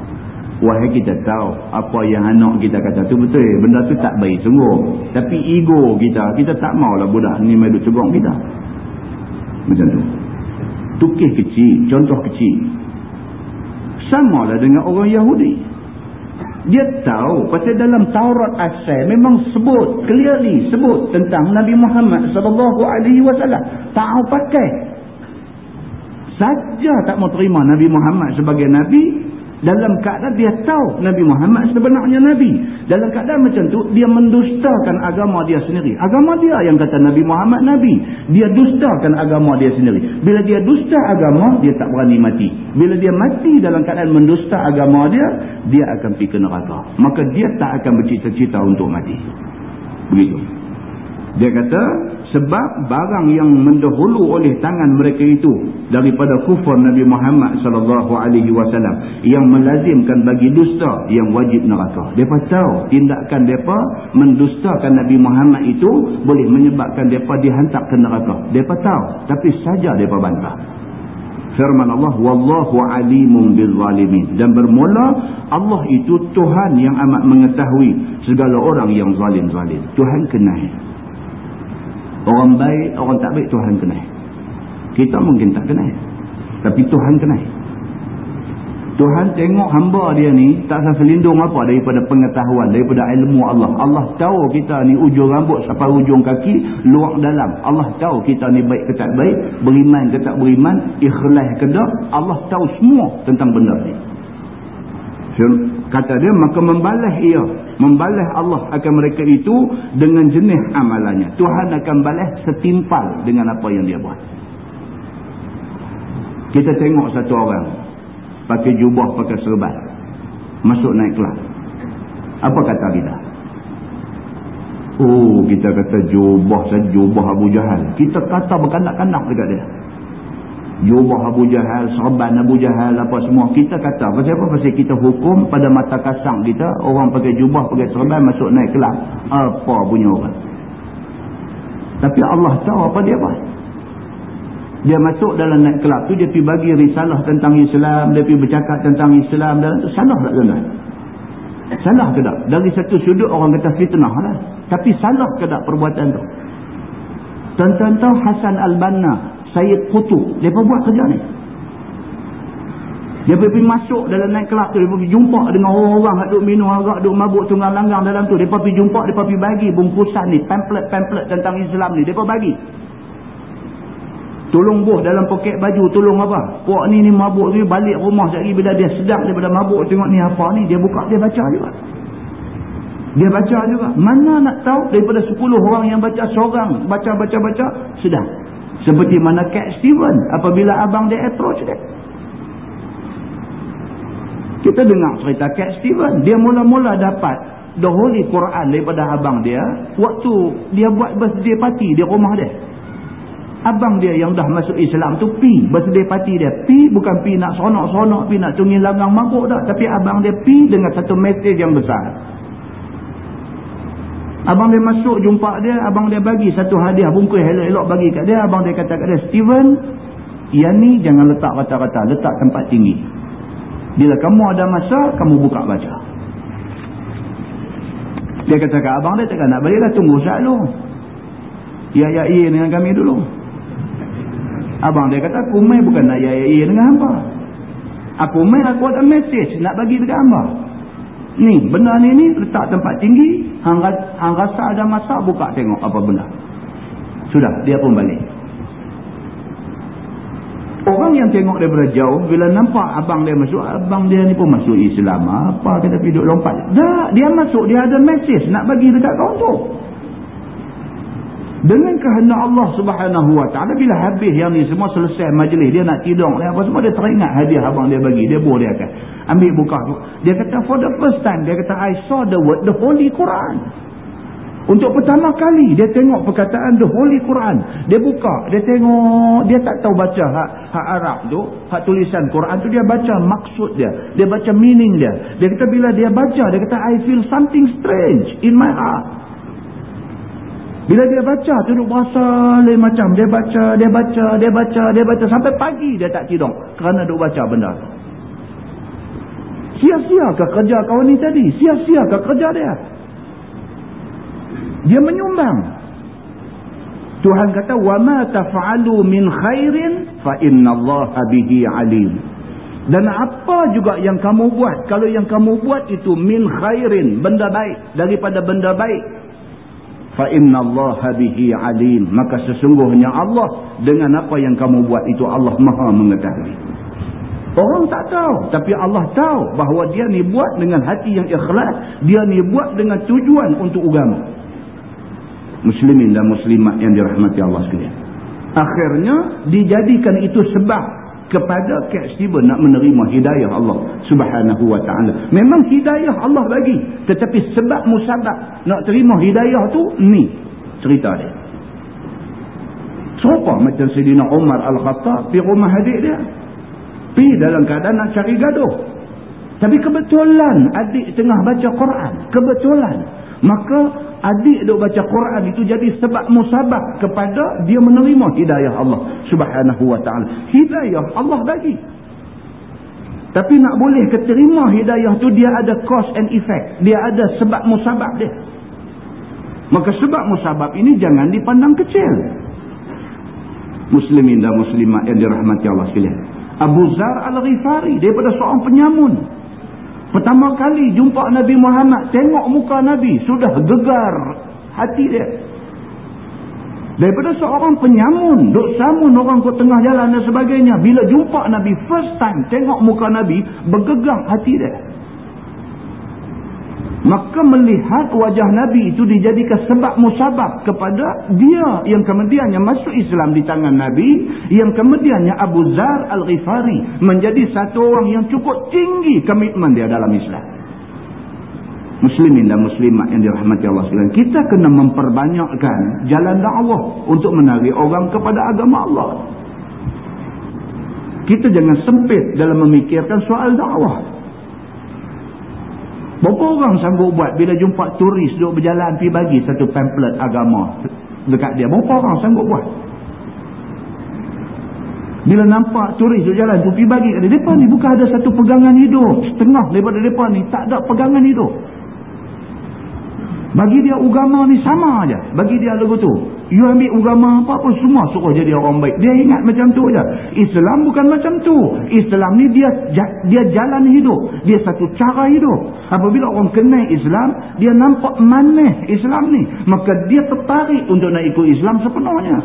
wahai kita tahu apa yang anak kita kata tu betul. Benda tu tak baik sungguh. Tapi ego kita kita tak maulah budak ni main duk cegong kita. Macam tu. Tukih kecil contoh kecil. Sama lah dengan orang Yahudi dia tahu pasal dalam Taurat asal memang sebut clearly sebut tentang Nabi Muhammad sallallahu alaihi wasallam. Tahu pakai. Saja tak mau terima Nabi Muhammad sebagai nabi, dalam keadaan dia tahu Nabi Muhammad sebenarnya Nabi. Dalam keadaan macam tu, dia mendustakan agama dia sendiri. Agama dia yang kata Nabi Muhammad Nabi. Dia dustakan agama dia sendiri. Bila dia dusta agama, dia tak berani mati. Bila dia mati dalam keadaan mendusta agama dia, dia akan pergi ke neraka. Maka dia tak akan bercita-cita untuk mati. Begitu. Dia kata, sebab barang yang mendahulu oleh tangan mereka itu daripada kufur Nabi Muhammad sallallahu alaihi wasallam yang melazimkan bagi dusta yang wajib neraka. Depa tahu tindakan depa mendustakan Nabi Muhammad itu boleh menyebabkan depa dihantar ke neraka. Depa tahu tapi saja depa bantah. Firman Allah wallahu alimun bil zalimin dan bermula Allah itu Tuhan yang amat mengetahui segala orang yang zalim-zalim. Tuhan kenal Orang baik, orang tak baik Tuhan kenal. Kita mungkin tak kenal. Tapi Tuhan kenal. Tuhan tengok hamba dia ni tak rasa selindung apa daripada pengetahuan, daripada ilmu Allah. Allah tahu kita ni ujung rambut sampai ujung kaki, luar dalam. Allah tahu kita ni baik ke tak baik, beriman ke tak beriman, ikhlas ke tak. Allah tahu semua tentang benda ni. Kata dia, maka membalas ia. Membalas Allah akan mereka itu dengan jenis amalannya. Tuhan akan balas setimpal dengan apa yang dia buat. Kita tengok satu orang pakai jubah, pakai serban. Masuk naik kelas. Apa kata kita? Oh, kita kata jubah jubah Abu Jahal. Kita kata berkanak-kanak dekat dia. Jubah Abu Jahal, serban Abu Jahal, apa semua. Kita kata, pasal apa? Pasal kita hukum pada mata kasang kita, orang pakai jubah, pakai serban, masuk naik kelas. Apa punya orang? Tapi Allah tahu apa dia buat dia masuk dalam night club tu dia pergi bagi risalah tentang Islam dia pergi bercakap tentang Islam dan tu salah tak tuan salah ke tak dari satu sudut orang kata fitnah lah tapi salah ke tak perbuatan tu tuan-tuan tahu Hasan Al-Banna Qutub dia pun buat kerja ni dia pergi masuk dalam night club tu dia pergi jumpa dengan orang-orang yang duk minum arak duk mabuk tunggang langgang dalam tu dia pergi jumpa dia pergi bagi bungkusan ni pamphlet-pamphlet tentang Islam ni dia bagi Tolong buh dalam poket baju, tolong apa? Puak ni ni mabuk ni balik rumah sekali bila dia sedang daripada mabuk tengok ni apa ni, dia buka dia baca juga. Dia baca juga. Mana nak tahu daripada 10 orang yang baca seorang, baca-baca-baca, sedang. Seperti mana Cat Steven apabila abang dia approach dia. Kita dengar cerita Cat Steven. Dia mula-mula dapat the Holy Quran daripada abang dia waktu dia buat birthday party di rumah dia. Abang dia yang dah masuk Islam tu pi birthday party dia. Pi bukan pi nak sonok-sonok, pi nak tunggu langgang mabuk dah. Tapi abang dia pi dengan satu mesej yang besar. Abang dia masuk jumpa dia, abang dia bagi satu hadiah bungkus elok-elok bagi kat dia. Abang dia kata kat dia, Steven, yang ni jangan letak rata-rata, letak tempat tinggi. Bila kamu ada masa, kamu buka baca. Dia kata kat abang dia, takkan nak balik lah, tunggu saat lu. Ya, ya, iya dengan kami dulu. Abang dia kata, aku main bukan nak ya-ya-ya dengan hamba. Aku main aku ada mesej nak bagi dekat hamba. Ni, benda ni ni letak tempat tinggi. Hang, hang rasa ada masa, buka tengok apa benda. Sudah, dia pun balik. Orang yang tengok daripada jauh, bila nampak abang dia masuk, abang dia ni pun masuk Islam. Apa kata pergi duduk lompat. Dah, dia masuk, dia ada mesej nak bagi dekat kau tu. Dengan kehendak Allah subhanahu wa ta'ala bila habis yang ni semua selesai majlis dia nak tidur dia apa semua dia teringat hadiah abang dia bagi dia boleh akan ambil buka dia kata for the first time dia kata I saw the word the Holy Quran untuk pertama kali dia tengok perkataan the Holy Quran dia buka dia tengok dia tak tahu baca hak, hak Arab tu hak tulisan Quran tu dia baca maksud dia dia baca meaning dia dia kata bila dia baca dia kata I feel something strange in my heart bila dia baca, duduk berasa lain macam. Dia baca, dia baca, dia baca, dia baca. Sampai pagi dia tak tidur. Kerana duduk baca benda. Sia-sia ke kerja kawan ni tadi? Sia-sia ke kerja dia? Dia menyumbang. Tuhan kata, وَمَا تَفْعَلُوا مِنْ خَيْرٍ فَإِنَّ اللَّهَ بِهِ عَلِيمٌ dan apa juga yang kamu buat kalau yang kamu buat itu min khairin benda baik daripada benda baik fa innallaha bihi alim maka sesungguhnya Allah dengan apa yang kamu buat itu Allah Maha mengetahui orang tak tahu tapi Allah tahu bahawa dia ni buat dengan hati yang ikhlas dia ni buat dengan tujuan untuk agama muslimin dan muslimat yang dirahmati Allah sekalian akhirnya dijadikan itu sebab kepada Steven nak menerima hidayah Allah subhanahu wa ta'ala. Memang hidayah Allah bagi. Tetapi sebab musabab nak terima hidayah tu, ni cerita dia. Siapa macam Sayyidina Umar Al-Khattab pergi rumah adik dia. Pergi dalam keadaan nak cari gaduh. Tapi kebetulan adik tengah baca Quran. Kebetulan. Maka adik duk baca Quran itu jadi sebab musabah kepada dia menerima hidayah Allah subhanahu wa ta'ala. Hidayah Allah bagi. Tapi nak boleh keterima hidayah tu dia ada cause and effect. Dia ada sebab musabab dia. Maka sebab musabab ini jangan dipandang kecil. Muslimin dan muslimat yang dirahmati Allah sekalian. Abu Zar Al-Ghifari daripada seorang penyamun. Pertama kali jumpa Nabi Muhammad, tengok muka Nabi, sudah gegar hati dia. Daripada seorang penyamun, duk samun orang ke tengah jalan dan sebagainya. Bila jumpa Nabi, first time tengok muka Nabi, bergegar hati dia. Maka melihat wajah Nabi itu dijadikan sebab musabab kepada dia yang kemudiannya masuk Islam di tangan Nabi. Yang kemudiannya Abu Zar Al-Ghifari menjadi satu orang yang cukup tinggi komitmen dia dalam Islam. Muslimin dan muslimat yang dirahmati Allah sekalian. Kita kena memperbanyakkan jalan dakwah untuk menarik orang kepada agama Allah. Kita jangan sempit dalam memikirkan soal dakwah. Berapa orang sanggup buat bila jumpa turis duduk berjalan pergi bagi satu pamphlet agama dekat dia. Berapa orang sanggup buat? Bila nampak turis duduk jalan pergi bagi kat dia. Mereka ni bukan ada satu pegangan hidup. Setengah daripada mereka ni tak ada pegangan hidup. Bagi dia agama ni sama aja. Bagi dia lagu tu. You ambil agama apa pun semua suruh jadi orang baik. Dia ingat macam tu aja. Islam bukan macam tu. Islam ni dia dia jalan hidup. Dia satu cara hidup. Apabila orang kenal Islam, dia nampak manis Islam ni. Maka dia tertarik untuk nak ikut Islam sepenuhnya.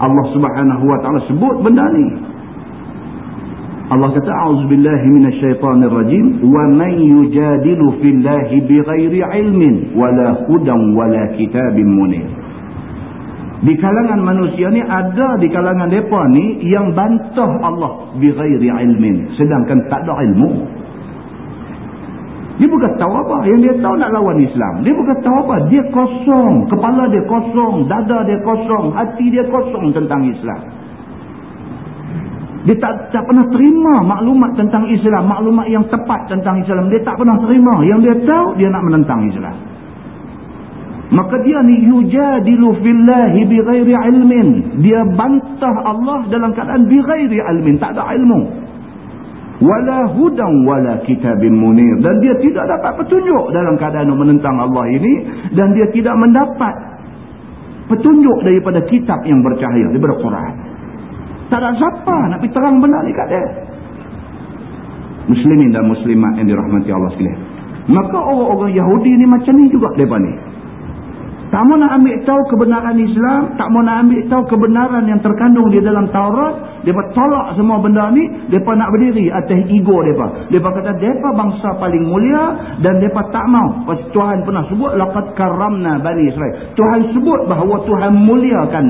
Allah Subhanahu wa taala sebut benda ni. Allah kata auzubillahi minasyaitonir rajim wa man yujadilu fillahi bighairi ilmin wala hudan wala kitabim munir. Di kalangan manusia ni ada di kalangan depa ni yang bantah Allah bighairi ilmin sedangkan tak ada ilmu. Dia bukan tahu apa. Yang dia tahu nak lawan Islam. Dia bukan tahu apa. Dia kosong. Kepala dia kosong. Dada dia kosong. Hati dia kosong tentang Islam dia tak, tak pernah terima maklumat tentang Islam. Maklumat yang tepat tentang Islam. Dia tak pernah terima. Yang dia tahu, dia nak menentang Islam. Maka dia ni yujadilu fillahi bi ghairi ilmin. Dia bantah Allah dalam keadaan bi ghairi ilmin. Tak ada ilmu. Wala hudan wala kitabim munir. Dan dia tidak dapat petunjuk dalam keadaan menentang Allah ini. Dan dia tidak mendapat petunjuk daripada kitab yang bercahaya. Daripada Quran. Tak ada siapa nak pergi terang benda ni kat dia. Muslimin dan muslimat yang dirahmati Allah sekalian. Maka orang-orang Yahudi ni macam ni juga mereka ni. Tak mau nak ambil tahu kebenaran Islam, tak mau nak ambil tahu kebenaran yang terkandung di dalam Taurat, depa tolak semua benda ni, depa nak berdiri atas ego depa. Depa kata depa bangsa paling mulia dan depa tak mau. Pas Tuhan pernah sebut laqad karramna bani Israel. Tuhan sebut bahawa Tuhan muliakan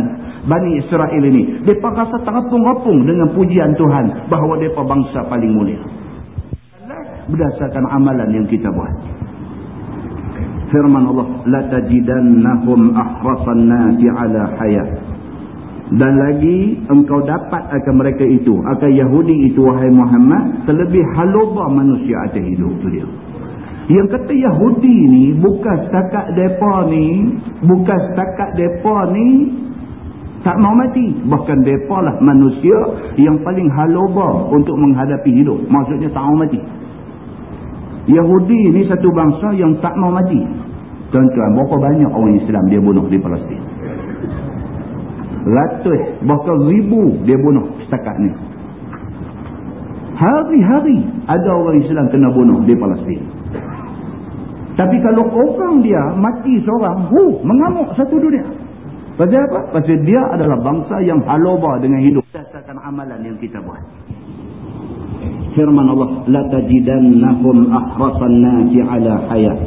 Bani Israel ini. Depa rasa terapung-apung dengan pujian Tuhan bahawa depa bangsa paling mulia. Berdasarkan amalan yang kita buat firman Allah la tajidannahum ahrasan nasi ala hayat dan lagi engkau dapat akan mereka itu akan Yahudi itu wahai Muhammad terlebih haluba manusia atas hidup tu dia. Yang kata Yahudi ni bukan setakat depa ni bukan setakat depa ni tak mau mati. Bahkan depa lah manusia yang paling haluba untuk menghadapi hidup. Maksudnya tak mau mati Yahudi ni satu bangsa yang tak mau mati. Tuan-tuan, berapa banyak orang Islam dia bunuh di Palestin? Ratus, bahkan ribu dia bunuh setakat ni. Hari-hari ada orang Islam kena bunuh di Palestin. Tapi kalau orang dia mati seorang, hu, mengamuk satu dunia. Pasal apa? Pasal dia adalah bangsa yang haloba dengan hidup. Berdasarkan amalan yang kita buat firman Allah la tajidannahum ahrasan nasi ala hayat.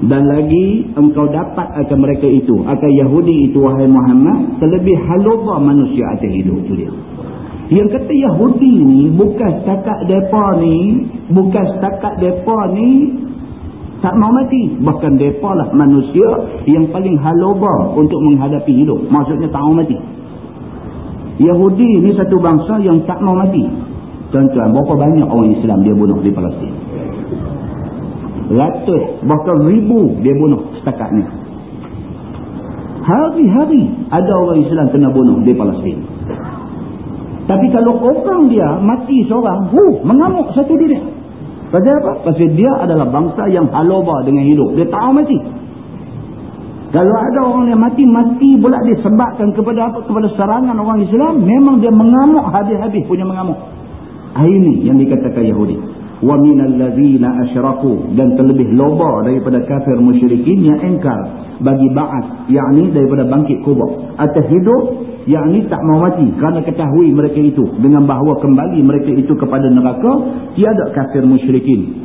Dan lagi engkau dapat akan mereka itu akan Yahudi itu wahai Muhammad terlebih haluba manusia atas hidup itu dia. Yang kata Yahudi ni bukan setakat mereka ni bukan setakat mereka ni tak mau mati. Bahkan mereka lah manusia yang paling haluba untuk menghadapi hidup. Maksudnya tak mau mati. Yahudi ni satu bangsa yang tak mau mati Tuan-tuan, berapa banyak orang Islam dia bunuh di Palestin? Ratus, bahkan ribu dia bunuh setakat ni. Hari-hari ada orang Islam kena bunuh di Palestin. Tapi kalau orang dia mati seorang, hu, mengamuk satu dunia. Pasal apa? Pasal dia adalah bangsa yang haloba dengan hidup. Dia tak mati. Kalau ada orang yang mati-mati pula disebabkan kepada apa? Kepada serangan orang Islam, memang dia mengamuk habis-habis punya mengamuk. Ah, ini yang dikatakan Yahudi. Wa minal ladzina asyraku dan terlebih loba daripada kafir musyrikin yang engkar bagi ba'at, yakni daripada bangkit kubur. Atau hidup, yakni tak mau mati kerana ketahui mereka itu dengan bahawa kembali mereka itu kepada neraka, tiada kafir musyrikin.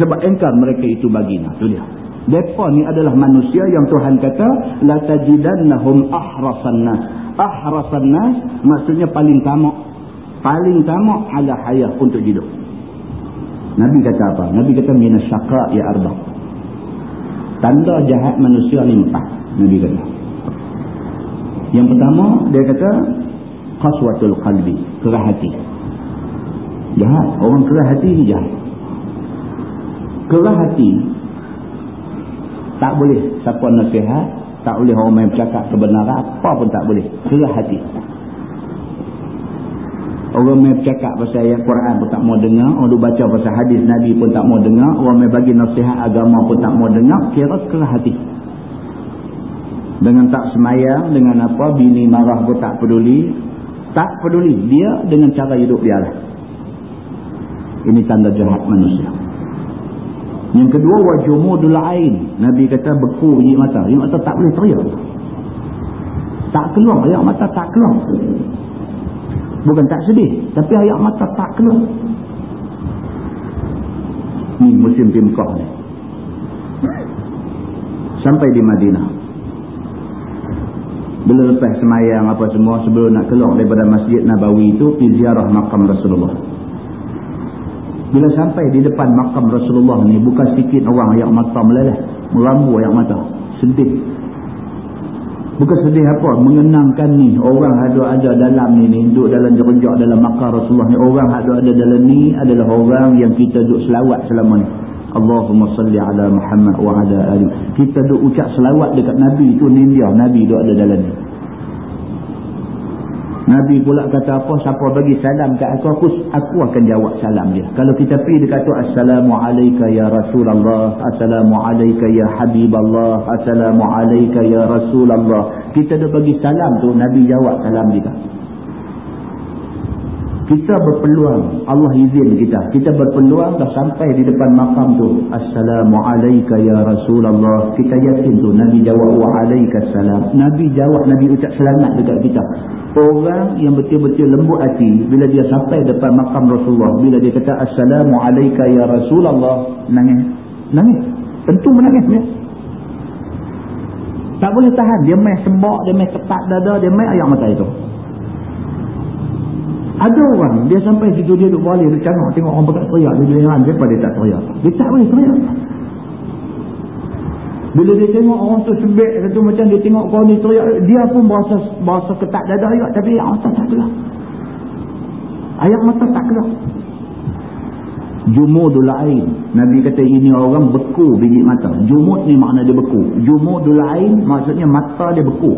Sebab engkar mereka itu bagi. Nah, itu dia. Mereka ni adalah manusia yang Tuhan kata la tajidannahum ahrasan nas. Ahrasan nas maksudnya paling tamak. Paling tamak ala hayah untuk hidup. Nabi kata apa? Nabi kata minasyaqa ya arba. Tanda jahat manusia ni empat. Nabi kata. Yang pertama dia kata qaswatul qalbi, kerah hati. Jahat, orang kerah hati ni jahat. Kerah hati tak boleh siapa nasihat, tak boleh orang main bercakap kebenaran, apa pun tak boleh. Kerah hati. Orang main bercakap pasal ayat Quran pun tak mau dengar, orang baca pasal hadis Nabi pun tak mau dengar, orang main bagi nasihat agama pun tak mau dengar, kira kerah hati. Dengan tak semayang, dengan apa, bini marah pun tak peduli. Tak peduli. Dia dengan cara hidup dia lah. Ini tanda jahat manusia. Yang kedua wajumudul ain. Nabi kata beku gigi mata. Gigi mata tak boleh teriak. Tak keluar. Ayak mata tak keluar. Bukan tak sedih. Tapi ayak mata tak keluar. Ni musim di Mekah ni. Sampai di Madinah. Bila lepas semayang apa semua sebelum nak keluar daripada Masjid Nabawi itu. Pergi ziarah makam Rasulullah. Bila sampai di depan makam Rasulullah ni bukan sedikit orang yang mata meleleh, merambu yang mata, sedih. Bukan sedih apa, mengenangkan ni orang ada ada dalam ni ni, duduk dalam jerjak dalam makam Rasulullah ni, orang ada ada dalam ni adalah orang yang kita duduk selawat selama ni. Allahumma salli ala Muhammad wa ala ali. Kita duduk ucap selawat dekat Nabi tu ni dia, Nabi duduk ada dalam ni. Nabi pula kata apa? Siapa bagi salam ke aku, aku, aku akan jawab salam dia. Kalau kita pergi dekat tu, Assalamualaikum ya Rasulullah. Assalamualaikum ya Habiballah. Assalamualaikum ya Rasulullah. Kita dah bagi salam tu, Nabi jawab salam kita kita berpeluang. Allah izin kita. Kita berpeluang dah sampai di depan makam tu. Assalamualaikum ya Rasulullah. Kita yakin tu. Nabi jawab waalaikumsalam Nabi jawab Nabi ucap selamat dekat kita. Orang yang betul-betul lembut hati bila dia sampai depan makam Rasulullah bila dia kata Assalamualaikum ya Rasulullah nangis. Nangis. Tentu menangis ya? tak boleh tahan. Dia main sebab dia main ketat dada dia main ayam mata itu ada orang, dia sampai situ dia duduk balik, dia cangok tengok orang berkat teriak, dia kenapa dia tak teriak? Dia tak boleh teriak. Bila dia tengok orang tu sebek, satu macam dia tengok kau ni teriak, dia pun berasa, berasa ketak dada juga, tapi ayat mata tak keluar. Ayat mata tak keluar. Jumudul ain. Nabi kata ini orang beku biji mata. Jumud ni makna dia beku. Jumudul ain maksudnya mata dia beku.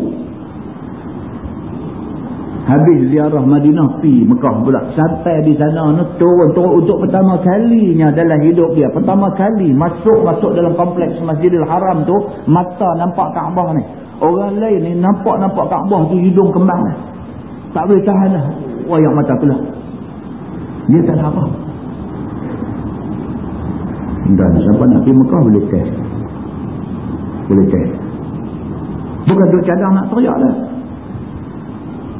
Habis ziarah Madinah pi Mekah pula. Sampai di sana no, turun turun untuk pertama kalinya dalam hidup dia. Pertama kali masuk masuk dalam kompleks Masjidil Haram tu mata nampak Kaabah ni. Orang lain ni nampak nampak Kaabah tu hidung kembang. Tak boleh tahan lah. Wayak mata pula. Dia tak ada apa. Dan siapa nak pergi Mekah boleh test. Boleh test. Bukan duk cadang nak teriak lah.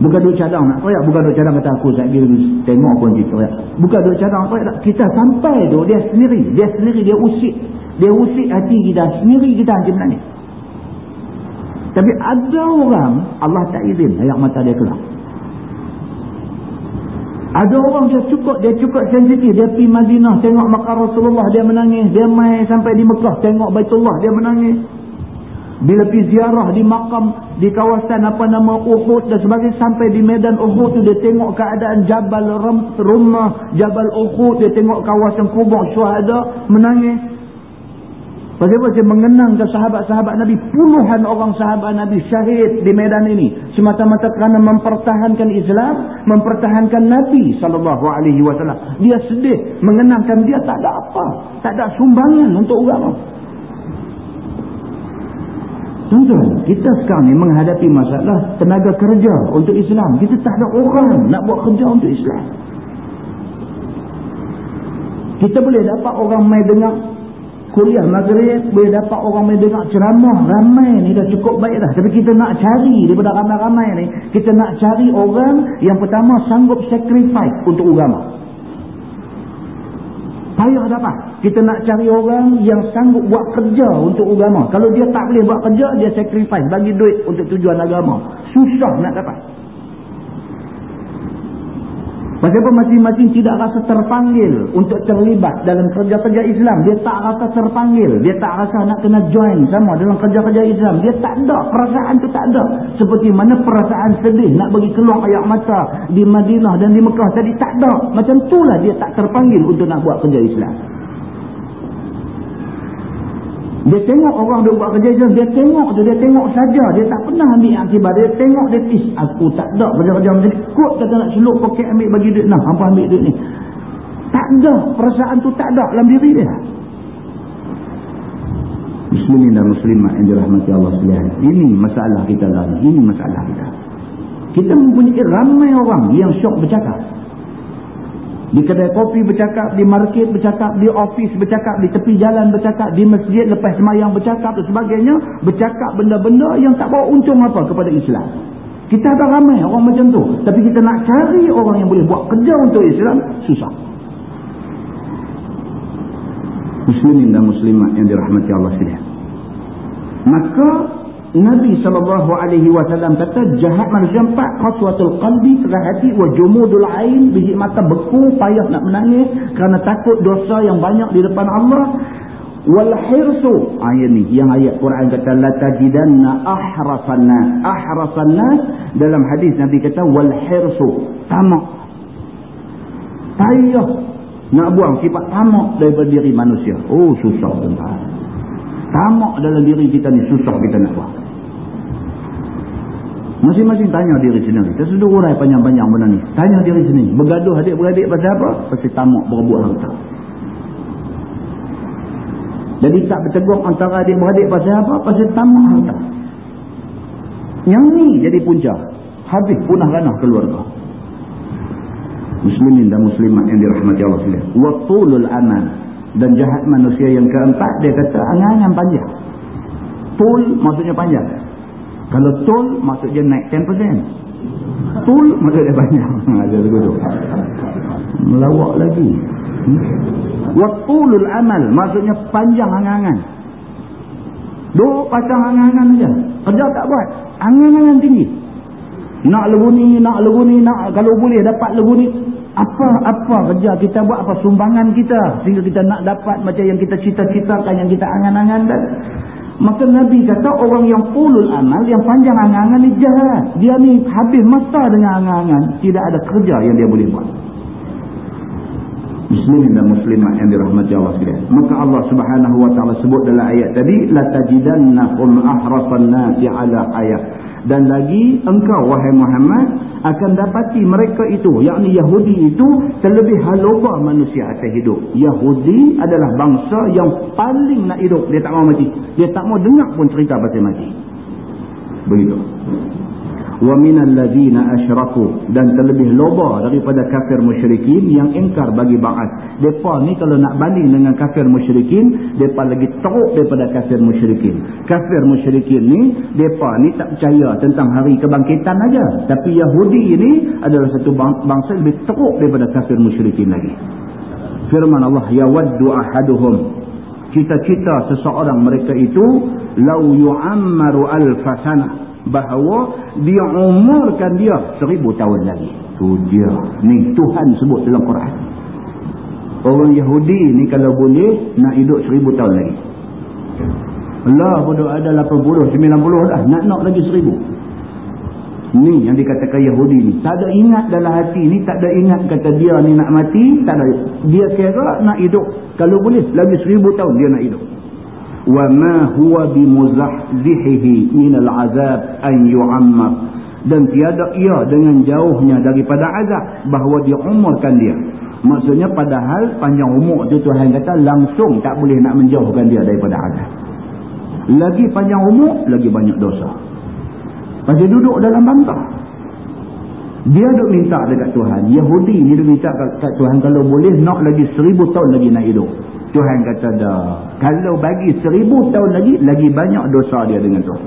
Bukan duk cadang nak teriak. Bukan duk cadang kata aku saya pergi tengok pun dia teriak. Bukan duk cadang teriak. Kita sampai tu dia sendiri. Dia sendiri dia usik. Dia usik hati kita. Sendiri kita macam mana ni. Tapi ada orang Allah tak izin ayat mata dia keluar. Ada orang dia cukup dia cukup sensitif dia pergi Madinah tengok makam Rasulullah dia menangis dia mai sampai di Mekah tengok Baitullah dia menangis bila pergi ziarah di makam, di kawasan apa nama Uhud dan sebagainya. Sampai di medan Uhud tu dia tengok keadaan Jabal Rumah, Jabal Uhud. Dia tengok kawasan kubur syuhada, menangis. Apa? Dia mengenangkan sahabat-sahabat Nabi. Puluhan orang sahabat Nabi syahid di medan ini. Semata-mata kerana mempertahankan Islam, mempertahankan Nabi SAW. Dia sedih, mengenangkan dia tak ada apa. Tak ada sumbangan untuk agama. Tuan-tuan, kita sekarang ni menghadapi masalah tenaga kerja untuk Islam. Kita tak ada orang nak buat kerja untuk Islam. Kita boleh dapat orang main dengar kuliah maghrib, boleh dapat orang main dengar ceramah, ramai ni dah cukup baik dah. Tapi kita nak cari daripada ramai-ramai ni, kita nak cari orang yang pertama sanggup sacrifice untuk agama. Payah dapat. Kita nak cari orang yang sanggup buat kerja untuk agama. Kalau dia tak boleh buat kerja, dia sacrifice, bagi duit untuk tujuan agama. Susah nak dapat. Apa masing-masing tidak rasa terpanggil untuk terlibat dalam kerja-kerja Islam. Dia tak rasa terpanggil. Dia tak rasa nak kena join sama dalam kerja-kerja Islam. Dia tak ada. Perasaan tu tak ada. Seperti mana perasaan sedih nak bagi keluar ayak mata di Madinah dan di Mekah tadi tak ada. Macam itulah dia tak terpanggil untuk nak buat kerja Islam. Dia tengok orang dia buat kerja Islam, dia tengok tu, dia tengok saja. Dia tak pernah ambil akibat. Dia tengok dia, is aku tak ada kerja-kerja macam ni. Kot kata nak seluk poket ambil bagi duit. Nah, apa ambil duit ni? Tak ada. Perasaan tu tak ada dalam diri dia. Muslimin dan muslimat yang dirahmati Allah sekalian. Ini masalah kita lah. Ini masalah kita. Kita mempunyai ramai orang yang syok bercakap. Di kedai kopi bercakap, di market bercakap, di ofis bercakap, di tepi jalan bercakap, di masjid lepas semayang bercakap dan sebagainya. Bercakap benda-benda yang tak bawa untung apa kepada Islam. Kita ada ramai orang macam tu. Tapi kita nak cari orang yang boleh buat kerja untuk Islam, susah. Muslimin dan muslimat yang dirahmati Allah sekalian. Maka Nabi SAW kata jahat manusia empat khaswatul qalbi keras hati wa jumudul ain biji mata beku payah nak menangis kerana takut dosa yang banyak di depan Allah. Wal hirsu ayat ni yang ayat Quran kata la tajidanna ahrasanna ahrasanna dalam hadis Nabi kata wal hirsu tamak. Payah nak buang sifat tamak daripada diri manusia. Oh susah tuan tamak dalam diri kita ni susah kita nak buang Masing-masing tanya diri sendiri. Kita sudah urai panjang-panjang benda ni. Tanya diri sendiri. Bergaduh adik-beradik pasal apa? Pasal tamak berebut harta. Jadi tak bertegur antara adik-beradik pasal apa? Pasal tamak harta. Yang ni jadi punca. Habis punah ranah keluarga. Muslimin dan muslimat yang dirahmati Allah SWT. Watulul aman. Dan jahat manusia yang keempat, dia kata angan-angan panjang. Tul maksudnya panjang. Kalau tol, maksudnya naik 10%. Tol, maksudnya banyak. Ada begitu. Melawak lagi. Hmm? Watulul amal, maksudnya panjang angan-angan. Dua pasang angan-angan saja. Kerja tak buat. Angan-angan tinggi. Nak lebu ni, nak lebu ni, nak kalau boleh dapat lebu ni. Apa-apa kerja kita buat, apa sumbangan kita. Sehingga kita nak dapat macam yang kita cita-citakan, yang kita angan-angan dan Maka Nabi kata orang yang pulul amal, yang panjang angan-angan ni jahat. Dia ni habis masa dengan angan-angan. Tidak ada kerja yang dia boleh buat. Muslimin dan muslimat yang dirahmati Allah sekalian. Maka Allah subhanahu wa ta'ala sebut dalam ayat tadi. La tajidannahum ahrasan nasi ala ayat dan lagi engkau wahai Muhammad akan dapati mereka itu yakni Yahudi itu terlebih haloba manusia atas hidup. Yahudi adalah bangsa yang paling nak hidup. Dia tak mau mati. Dia tak mau dengar pun cerita pasal mati. Begitu wa minal ladzina asyraku. Dan terlebih loba daripada kafir musyrikin yang ingkar bagi ba'at. Depa ni kalau nak banding dengan kafir musyrikin depa lagi teruk daripada kafir musyrikin. Kafir musyrikin ni depa ni tak percaya tentang hari kebangkitan aja. Tapi Yahudi ini adalah satu bangsa lebih teruk daripada kafir musyrikin lagi. Firman Allah ya waddu ahaduhum. Cita-cita seseorang mereka itu lau yu'ammaru alfasana bahawa dia umurkan dia seribu tahun lagi. Tu dia. Ni Tuhan sebut dalam Quran. Orang Yahudi ni kalau boleh nak hidup seribu tahun lagi. Allah pun ada 80, 90 dah. Nak nak lagi seribu. Ni yang dikatakan Yahudi ni. Tak ada ingat dalam hati ni. Tak ada ingat kata dia ni nak mati. Tak ada. Dia kira nak hidup. Kalau boleh lagi seribu tahun dia nak hidup. وما هو بمزحزحه من العذاب أن يعمر dan tiada ia dengan jauhnya daripada azab bahawa dia umurkan dia maksudnya padahal panjang umur tu Tuhan kata langsung tak boleh nak menjauhkan dia daripada azab Lagi panjang umur, lagi banyak dosa. Pasal duduk dalam bantah. Dia duduk minta dekat Tuhan. Yahudi ni duduk minta dekat Tuhan kalau boleh nak lagi seribu tahun lagi nak hidup. Tuhan kata dah. Kalau bagi seribu tahun lagi, lagi banyak dosa dia dengan Tuhan.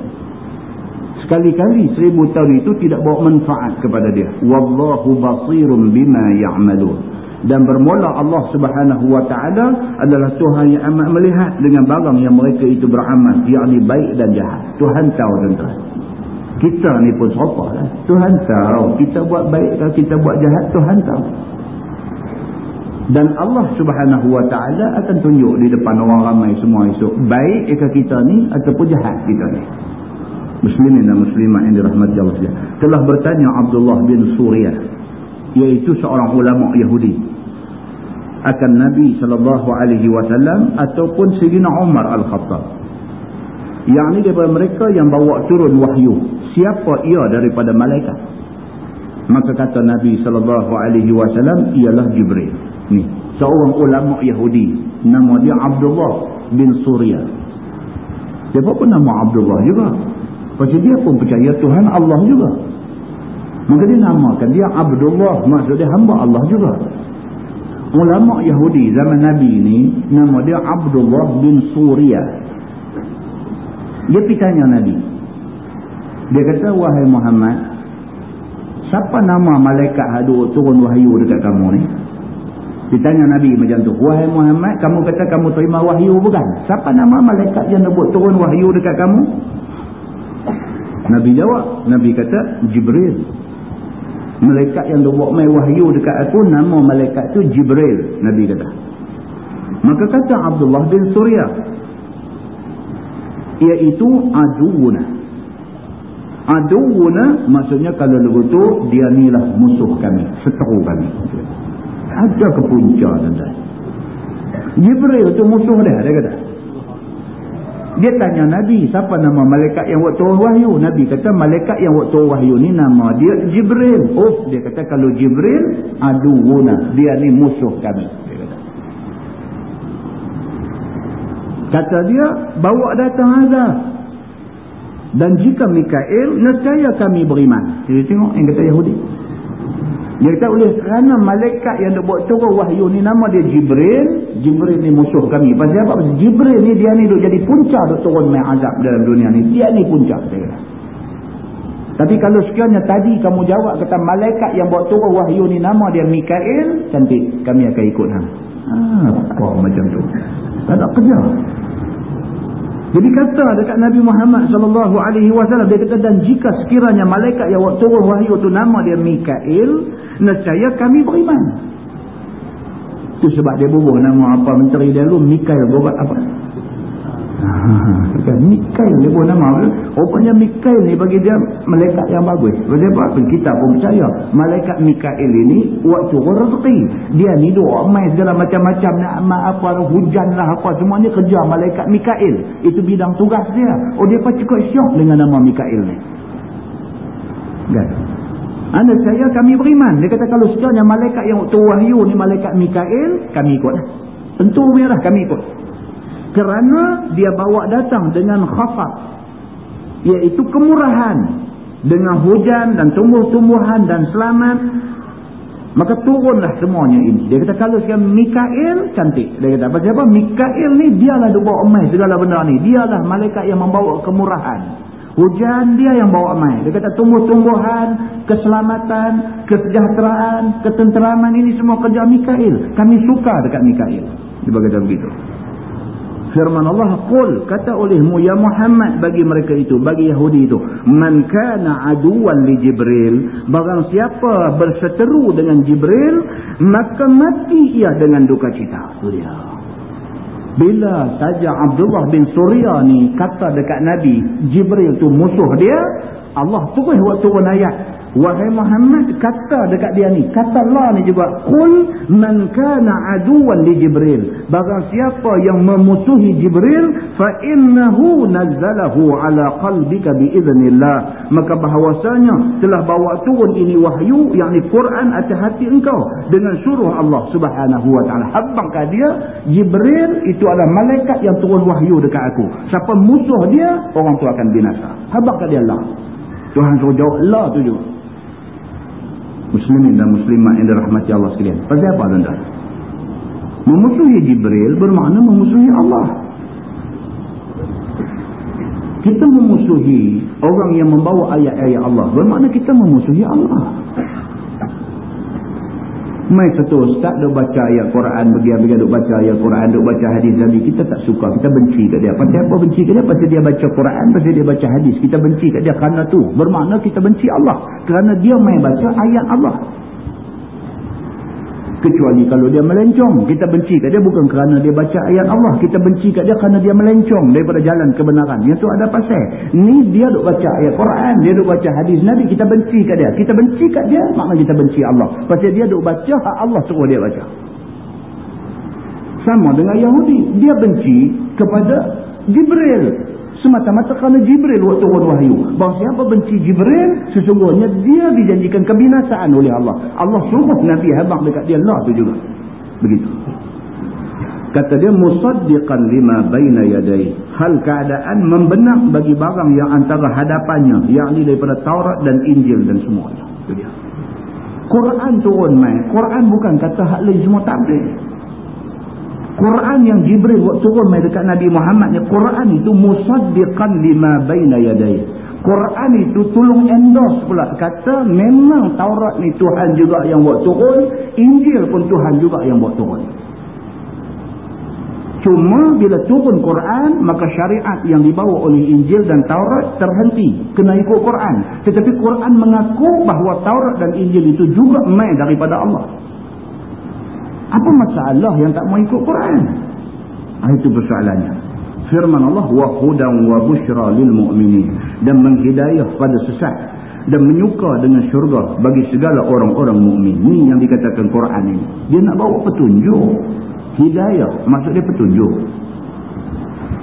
Sekali-kali seribu tahun itu tidak bawa manfaat kepada dia. Wallahu basirun bima ya'malun. Dan bermula Allah subhanahu wa ta'ala adalah Tuhan yang amat melihat dengan barang yang mereka itu beramal. Yang baik dan jahat. Tuhan tahu tentang. Kita ni pun serupa lah. Tuhan tahu. Kita buat baik atau kita buat jahat. Tuhan tahu. Dan Allah subhanahu wa ta'ala akan tunjuk di depan orang ramai semua esok. Baik ke kita ni ataupun jahat kita ni. Muslimin dan muslimah yang dirahmati Allah. Telah bertanya Abdullah bin Suriah. Iaitu seorang ulama Yahudi. Akan Nabi SAW ataupun Sayyidina Umar Al-Khattab. Yang ini daripada mereka yang bawa turun wahyu. Siapa ia daripada malaikat? Maka kata Nabi SAW ialah Jibril. Ni, seorang ulama Yahudi nama dia Abdullah bin Surya. Dia pun nama Abdullah juga. Pasal dia pun percaya Tuhan Allah juga. Maka dia namakan dia Abdullah, maksud dia hamba Allah juga. Ulama Yahudi zaman Nabi ni nama dia Abdullah bin Surya. Dia pergi tanya Nabi. Dia kata, wahai Muhammad, siapa nama malaikat hadu turun wahyu dekat kamu ni? Ditanya Nabi macam tu. Wahai Muhammad, kamu kata kamu terima wahyu bukan? Siapa nama malaikat yang nak buat turun wahyu dekat kamu? Nabi jawab. Nabi kata, Jibril. Malaikat yang nak buat main wahyu dekat aku, nama malaikat tu Jibril. Nabi kata. Maka kata Abdullah bin Surya. Iaitu aduuna. Aduuna maksudnya kalau lagu tu, dia nilah musuh kami. Seteru kami ada ke punca tuan-tuan. Jibril tu musuh dia, dia kata. Dia tanya Nabi, siapa nama malaikat yang turun wahyu? Nabi kata, malaikat yang turun wahyu ni nama dia Jibril. Oh, dia kata kalau Jibril, aduuna. Dia ni musuh kami. Dia kata. kata dia, bawa datang azab. Dan jika Mikael, nescaya kami beriman. Jadi tengok yang kata Yahudi. Dia kata oleh kerana malaikat yang buat turun wahyu ni nama dia Jibril. Jibril ni musuh kami. Pasal apa? Pasal Jibril ni dia ni duk jadi punca duk turun main azab dalam dunia ni. Dia ni punca. Kata. Tapi kalau sekiranya tadi kamu jawab kata malaikat yang buat turun wahyu ni nama dia Mikael. Cantik. Kami akan ikut. Ha. Ah, apa macam tu. Tak ada kerja. Jadi kata dekat Nabi Muhammad sallallahu alaihi wasallam dia kata dan jika sekiranya malaikat yang waktu turun wahyu tu nama dia Mikail, nescaya kami beriman. Itu sebab dia bubuh nama apa menteri dia dulu Mikail buat apa? Kan Mikail dia pun nama Rupanya Mikail ni bagi dia malaikat yang bagus. Sebab apa? Kita pun percaya. Malaikat Mikail ini waktu rezeki. Dia ni doa main segala macam-macam nak apa hujan lah apa semuanya kerja malaikat Mikail. Itu bidang tugas dia. Oh dia pun cukup syok dengan nama Mikail ni. Kan? Anda saya kami beriman. Dia kata kalau sekiranya malaikat yang waktu wahyu ni malaikat Mikail, kami ikut. Tentu biarlah kami ikut kerana dia bawa datang dengan khafat iaitu kemurahan dengan hujan dan tumbuh-tumbuhan dan selamat maka turunlah semuanya ini. Dia kata kalau sekarang Mikael cantik. Dia kata apa? Siapa Mikael ni dialah dia bawa emas segala benda ni. Dialah malaikat yang membawa kemurahan. Hujan dia yang bawa emas. Dia kata tumbuh-tumbuhan keselamatan kesejahteraan ketenteraman ini semua kerja Mikael kami suka dekat Mikael dia berkata begitu firman Allah qul kata olehmu ya Muhammad bagi mereka itu bagi Yahudi itu man kana aduwan li Jibril barang siapa berseteru dengan Jibril maka mati ia dengan duka cita. Itu dia. Bila saja Abdullah bin Surya ni kata dekat Nabi Jibril tu musuh dia Allah terus waktu turun ayat Wahai Muhammad kata dekat dia ni, kata Allah ni juga, "Qul man kana aduwan li Jibril." Barang siapa yang memusuhi Jibril, fa innahu nazzalahu ala qalbika bi idznillah. Maka bahawasanya telah bawa turun ini wahyu, yakni Quran atas hati engkau dengan suruh Allah Subhanahu wa taala. Habangkah dia Jibril itu adalah malaikat yang turun wahyu dekat aku. Siapa musuh dia, orang tu akan binasa. Habangkah dia Allah. Tuhan suruh jawab Allah tu juga muslimin dan muslimat yang dirahmati Allah sekalian. Pasal apa tuan-tuan? Memusuhi Jibril bermakna memusuhi Allah. Kita memusuhi orang yang membawa ayat-ayat Allah bermakna kita memusuhi Allah. Mai satu ustaz duk baca ayat Quran bagi-bagi duk baca ayat Quran duk baca hadis Nabi kita tak suka kita benci kat dia. Pasal apa benci kat dia? Pasal dia baca Quran, pasal dia baca hadis. Kita benci kat dia kerana tu. Bermakna kita benci Allah kerana dia mai baca ayat Allah kecuali kalau dia melencong. Kita benci kat dia bukan kerana dia baca ayat Allah. Kita benci kat dia kerana dia melencong daripada jalan kebenaran. Yang tu ada pasal. Ni dia duk baca ayat Quran. Dia duk baca hadis Nabi. Kita benci kat dia. Kita benci kat dia makna kita benci Allah. Pasal dia duk baca Allah suruh dia baca. Sama dengan Yahudi. Dia benci kepada Jibril semata-mata kerana Jibril waktu turun wahyu. Bahawa siapa benci Jibril, sesungguhnya dia dijanjikan kebinasaan oleh Allah. Allah suruh Nabi habang dekat dia Allah tu juga. Begitu. Kata dia, Musaddiqan lima baina yadai. Hal keadaan membenak bagi barang yang antara hadapannya. Yang ini daripada Taurat dan Injil dan semuanya. Itu dia. Quran turun mai. Quran bukan kata hak lain semua tak boleh. Quran yang Jibril buat turun dekat Nabi Muhammad ni Quran itu musaddiqan lima baina yadayhi Quran itu tolong endorse pula. Kata memang Taurat ni Tuhan juga yang buat turun Injil pun Tuhan juga yang buat turun. Cuma bila turun Quran maka syariat yang dibawa oleh Injil dan Taurat terhenti kena ikut Quran. Tetapi Quran mengaku bahawa Taurat dan Injil itu juga mai daripada Allah apa masalah yang tak mau ikut Quran? Ah, itu persoalannya. Firman Allah wa hudan wa bushra lil mu'minin dan menghidayah pada sesat dan menyuka dengan syurga bagi segala orang-orang mukmin. Ini yang dikatakan Quran ini. Dia nak bawa petunjuk. Hidayah maksud dia petunjuk.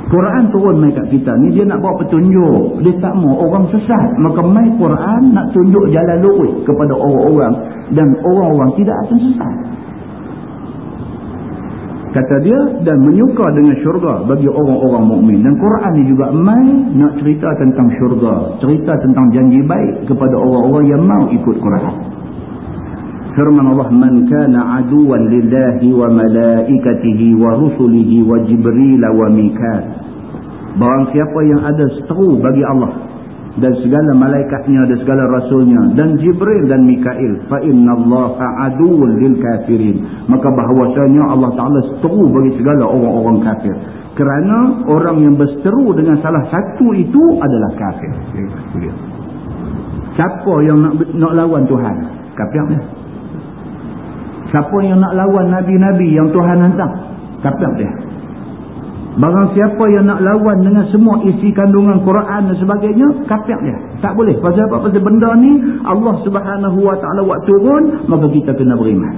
Quran turun mai kat kita ni dia nak bawa petunjuk. Dia tak mau orang sesat. Maka mai Quran nak tunjuk jalan lurus kepada orang-orang dan orang-orang tidak akan sesat kata dia dan menyuka dengan syurga bagi orang-orang mukmin. Dan Quran ni juga mai nak cerita tentang syurga cerita tentang janji baik kepada orang-orang yang mau ikut Quran. Firman Allah man kana aduwan lillahi wa malaikatihi wa rusulihi wa jibril wa mikal barang siapa yang ada seteru bagi Allah dan segala malaikatnya dan segala rasulnya dan Jibril dan Mikail fa innallaha aduwwul lil kafirin. Maka bahwasanya Allah Taala seteru bagi segala orang-orang kafir. Kerana orang yang berseteru dengan salah satu itu adalah kafir. Siapa yang nak nak lawan Tuhan? Kafir dia. Siapa yang nak lawan nabi-nabi yang Tuhan hantar? Kafir dia Barang siapa yang nak lawan dengan semua isi kandungan Quran dan sebagainya, kafir dia. Tak boleh. Pasal apa? Pasal benda ni Allah Subhanahu Wa Taala waktu turun, maka kita kena beriman.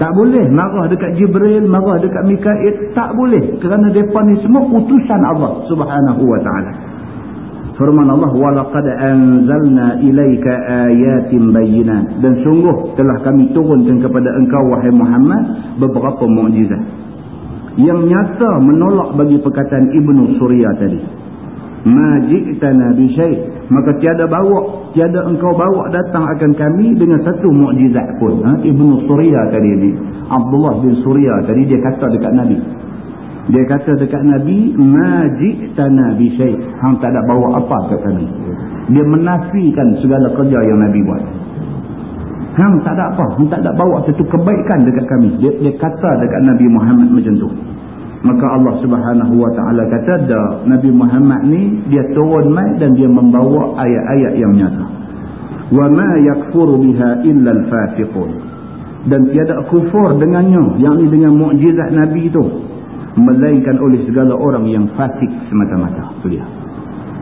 Tak boleh marah dekat Jibril, marah dekat Mikail, tak boleh kerana depa ni semua utusan Allah Subhanahu Wa Taala. Firman Allah, "Wa laqad anzalna ilayka ayatin bayyinat." Dan sungguh telah kami turunkan kepada engkau wahai Muhammad beberapa mukjizat yang nyata menolak bagi perkataan Ibnu Surya tadi. Majitana bi syai' maka tiada bawa tiada engkau bawa datang akan kami dengan satu mukjizat pun. Ha? Ibnu Surya tadi ni, Abdullah bin Surya tadi dia kata dekat Nabi. Dia kata dekat Nabi, majitana bi syai'. Hang tak ada bawa apa kat kami. Dia menafikan segala kerja yang Nabi buat. Hang tak ada apa. Hang tak ada bawa satu kebaikan dekat kami. Dia, dia kata dekat Nabi Muhammad macam tu. Maka Allah subhanahu wa ta'ala kata, dah Nabi Muhammad ni, dia turun mai dan dia membawa ayat-ayat yang nyata. Ma yakfuru biha illa al-fatiqun. Dan tiada kufur dengannya, yang ni dengan mukjizat Nabi tu. Melainkan oleh segala orang yang fasik semata-mata. Itu dia.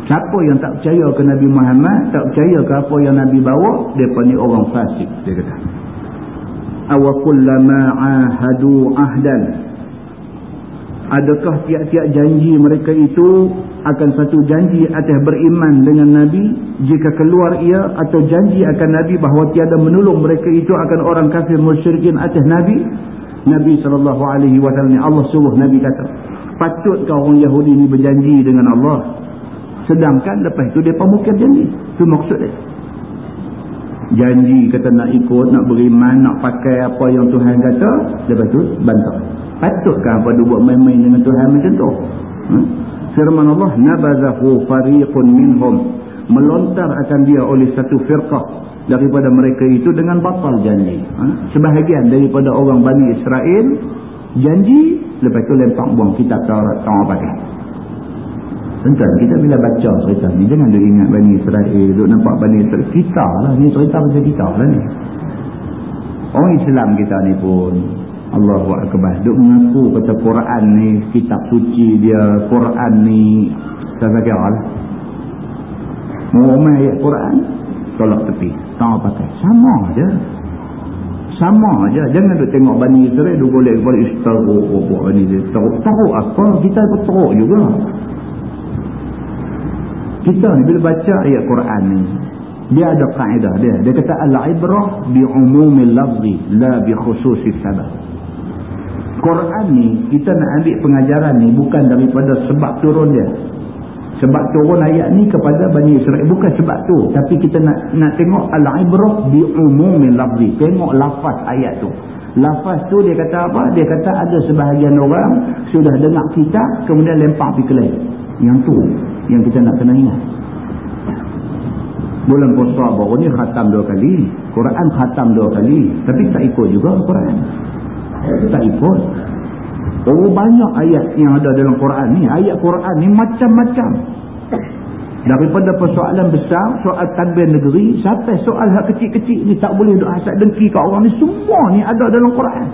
Siapa yang tak percaya ke Nabi Muhammad, tak percaya ke apa yang Nabi bawa, mereka ni orang fasik. Dia kata. Awakullama ahadu ahdan. Adakah tiap-tiap janji mereka itu akan satu janji atas beriman dengan Nabi? Jika keluar ia atau janji akan Nabi bahawa tiada menolong mereka itu akan orang kafir musyrikin atas Nabi? Nabi SAW Allah suruh Nabi kata patutkah orang Yahudi ini berjanji dengan Allah. Sedangkan lepas itu dia pemukir janji. Itu maksud dia. Janji kata nak ikut nak beriman nak pakai apa yang Tuhan kata lepas itu bantah patutkah pada buat main-main dengan Tuhan macam tu? Hmm? firman Allah nabazahu fariqun minhum. Melontar akan dia oleh satu firqah daripada mereka itu dengan batal janji. Ha? sebahagian daripada orang Bani Israel janji lepas itu lempang buang Taurat tak pakai. Tuan, kita bila baca cerita ni jangan duk ingat Bani Israel duk nampak Bani Israel. Kita lah ni cerita macam kita lah ni. Orang Islam kita ni pun Allahu Akbar. Duk mengaku kata Quran ni kitab suci dia, Quran ni saya kira lah. Mau ayat Quran, tolak tepi. Tak pakai. Sama aja. Sama aja. Jangan duk tengok Bani Israel duk boleh kepada istaruk apa Bani Israel. Teruk apa? Kita pun teruk juga. Kita ni bila baca ayat Quran ni, dia ada kaedah dia. Dia kata al-ibrah bi umumil lafzi la bi khususis sabab. Quran ni kita nak ambil pengajaran ni bukan daripada sebab turun dia. Sebab turun ayat ni kepada Bani Israel bukan sebab tu, tapi kita nak nak tengok al-ibrah bi umumil lafzi. Tengok lafaz ayat tu. Lafaz tu dia kata apa? Dia kata ada sebahagian orang sudah dengar kita kemudian lempar pergi ke lain. Yang tu yang kita nak kena ingat. Bulan puasa baru ni khatam dua kali. Quran khatam dua kali. Tapi tak ikut juga Quran tak ikut oh banyak ayat yang ada dalam Quran ni. Ayat Quran ni macam-macam. Daripada persoalan besar soal tadbir negeri sampai soal hak kecil-kecil ni tak boleh duk hasad dengki kat orang ni. Semua ni ada dalam Quran.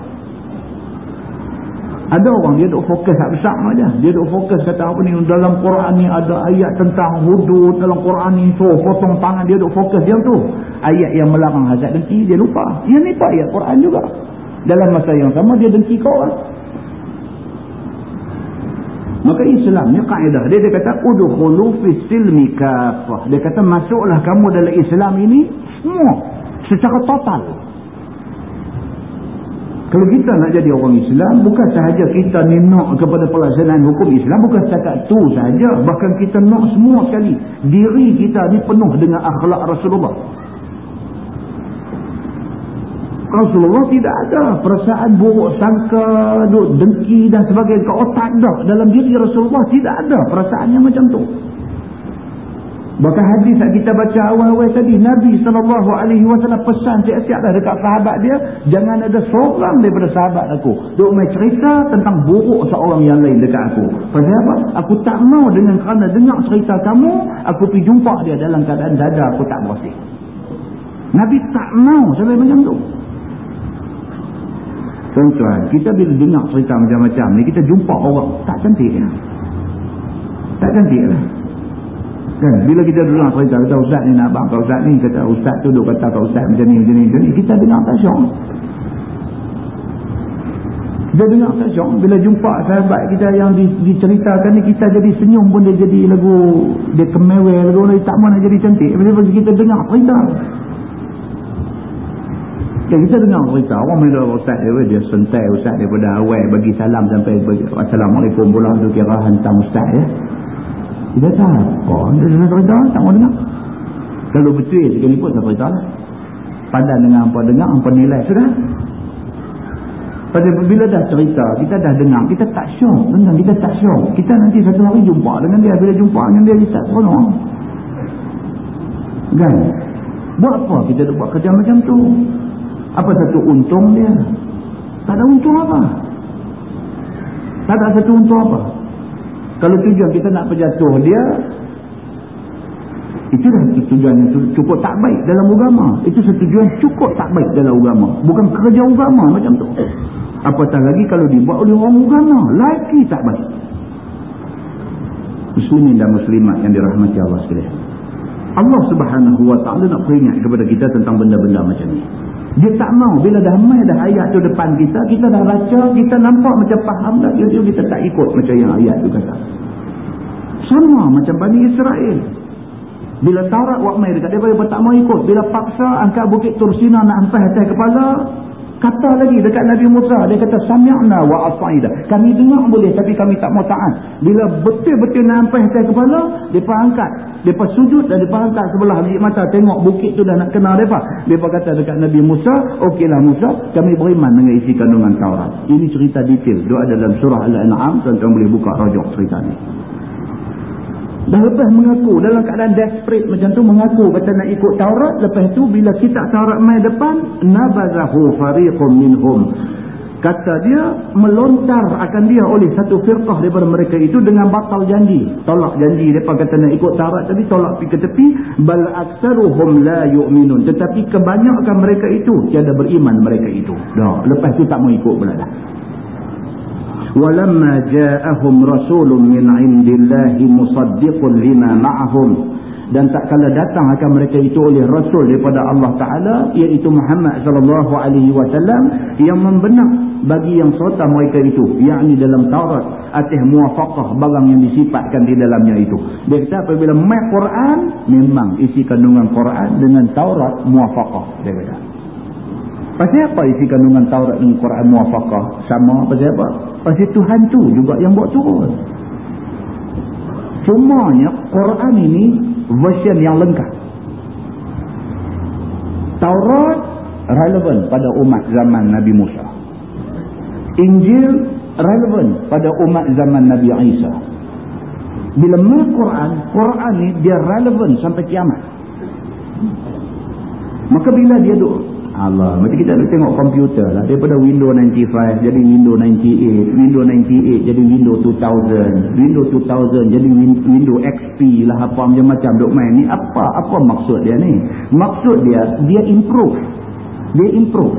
Ada orang dia duk fokus hak besar saja. Dia duk fokus kata apa ni dalam Quran ni ada ayat tentang hudud dalam Quran ni so potong tangan dia duk fokus yang tu. Ayat yang melarang hasad dengki dia lupa. Yang ni pun ayat Quran juga dalam masa yang sama dia dengki kau orang maka Islam ni kaedah dia dia kata udkhulu fi silmi kafah dia kata masuklah kamu dalam Islam ini semua secara total. Kalau kita nak jadi orang Islam bukan sahaja kita ni nak kepada pelaksanaan hukum Islam bukan setakat tu sahaja bahkan kita nak semua sekali. Diri kita ni penuh dengan akhlak Rasulullah Rasulullah tidak ada perasaan buruk sangka, duk dengki dan sebagainya ke otak dah. Dalam diri Rasulullah tidak ada perasaan yang macam tu. Bahkan hadis yang kita baca awal-awal tadi, Nabi SAW pesan siap-siap dah dekat sahabat dia, jangan ada seorang daripada sahabat aku. Duk main cerita tentang buruk seorang yang lain dekat aku. Pasal apa? Aku tak mau dengan kerana dengar cerita kamu, aku pergi jumpa dia dalam keadaan dada aku tak bersih. Nabi tak mau sampai macam tu. Tuan-tuan, kita bila dengar cerita macam-macam ni, kita jumpa orang. Tak cantik ya? Tak cantik lah. Kan? Bila kita dengar cerita, kata Ustaz ni nak bangka Ustaz ni, kata Ustaz tu duk kata kata Ustaz macam ni, macam ni, macam ni. Kita dengar tak syok. Kita dengar tak syok. Bila jumpa sahabat kita yang di, diceritakan ni, kita jadi senyum pun dia jadi lagu, dia kemewe, lagu ni tak mahu nak jadi cantik. Bila kita dengar cerita. Ya, kita dengar cerita orang dalam ustaz dia, dia sentai ustaz daripada awal bagi salam sampai bagi, Assalamualaikum pulang tu kira hantar ustaz ya. Dia tak apa, dia dengar cerita tak mau dengar. Kalau betul sekali pun tak cerita lah. Padan dengan apa dengar, apa nilai, sudah. Pada bila dah cerita, kita dah dengar, kita tak syok dengan kita tak syok. Kita nanti satu hari jumpa dengan dia, bila jumpa dengan dia, kita tak seronok. Kan? Buat apa kita buat kerja macam tu? Apa satu untung dia? Tak ada untung apa? Tak ada satu untung apa? Kalau tujuan kita nak berjatuh dia, itu dah tujuan yang cukup tak baik dalam agama. Itu tujuan cukup tak baik dalam agama. Bukan kerja agama macam tu. Apatah lagi kalau dibuat oleh orang agama. Lagi tak baik. muslimin dan muslimat yang dirahmati Allah sekalian Allah subhanahu wa ta'ala nak peringat kepada kita tentang benda-benda macam ni dia tak mau. Bila dah mai dah ayat tu depan kita kita dah baca kita nampak macam faham dah dia, dia kita tak ikut macam yang ayat tu kata. Sama macam Bani Israel. Bila Taurat wak mai dekat dia dia tak mau ikut. Bila paksa angkat bukit Tursina nak ampas atas kepala Kata lagi dekat Nabi Musa, dia kata sami'na wa asaidah. Kami dengar boleh tapi kami tak mau taat. Bila betul-betul nampak atas kepala, depa angkat, depa sujud dan depa angkat sebelah biji mata tengok bukit tu dah nak kena depa. Depa kata dekat Nabi Musa, okeylah Musa, kami beriman dengan isi kandungan Taurat. Ini cerita detail. Doa dalam surah Al-An'am, tuan-tuan boleh buka rajak cerita ni. Dah lepas mengaku dalam keadaan desperate macam tu mengaku kata nak ikut Taurat. Lepas tu bila kita Taurat mai depan. Nabazahu fariqum minhum. Kata dia melontar akan dia oleh satu firqah daripada mereka itu dengan batal janji. Tolak janji. Mereka kata nak ikut Taurat tadi tolak pergi ke tepi. Bal aksaruhum la yu'minun. Tetapi kebanyakan mereka itu tiada beriman mereka itu. Dah. Lepas tu tak mau ikut pula dah. ولما جاءهم رسول من عند الله مصدق لما معهم dan tak kala datang akan mereka itu oleh rasul daripada Allah taala iaitu Muhammad sallallahu alaihi wasallam yang membenar bagi yang serta mereka itu yakni dalam Taurat atas muafaqah barang yang disifatkan di dalamnya itu dia kata apabila mai Quran memang isi kandungan Quran dengan Taurat muafaqah dia kata Pasal apa isi kandungan Taurat dengan Quran muafakah? Sama pasal apa? Pasal Tuhan tu juga yang buat turun. Cumanya Quran ini version yang lengkap. Taurat relevan pada umat zaman Nabi Musa. Injil relevan pada umat zaman Nabi Isa. Bila mula Quran, Quran ni dia relevan sampai kiamat. Maka bila dia duduk Allah. Macam kita nak tengok komputer lah. Daripada Windows 95 jadi Windows 98. Windows 98 jadi Windows 2000. Windows 2000 jadi Windows XP lah apa macam-macam duk main. Ni apa? Apa maksud dia ni? Maksud dia, dia improve. Dia improve.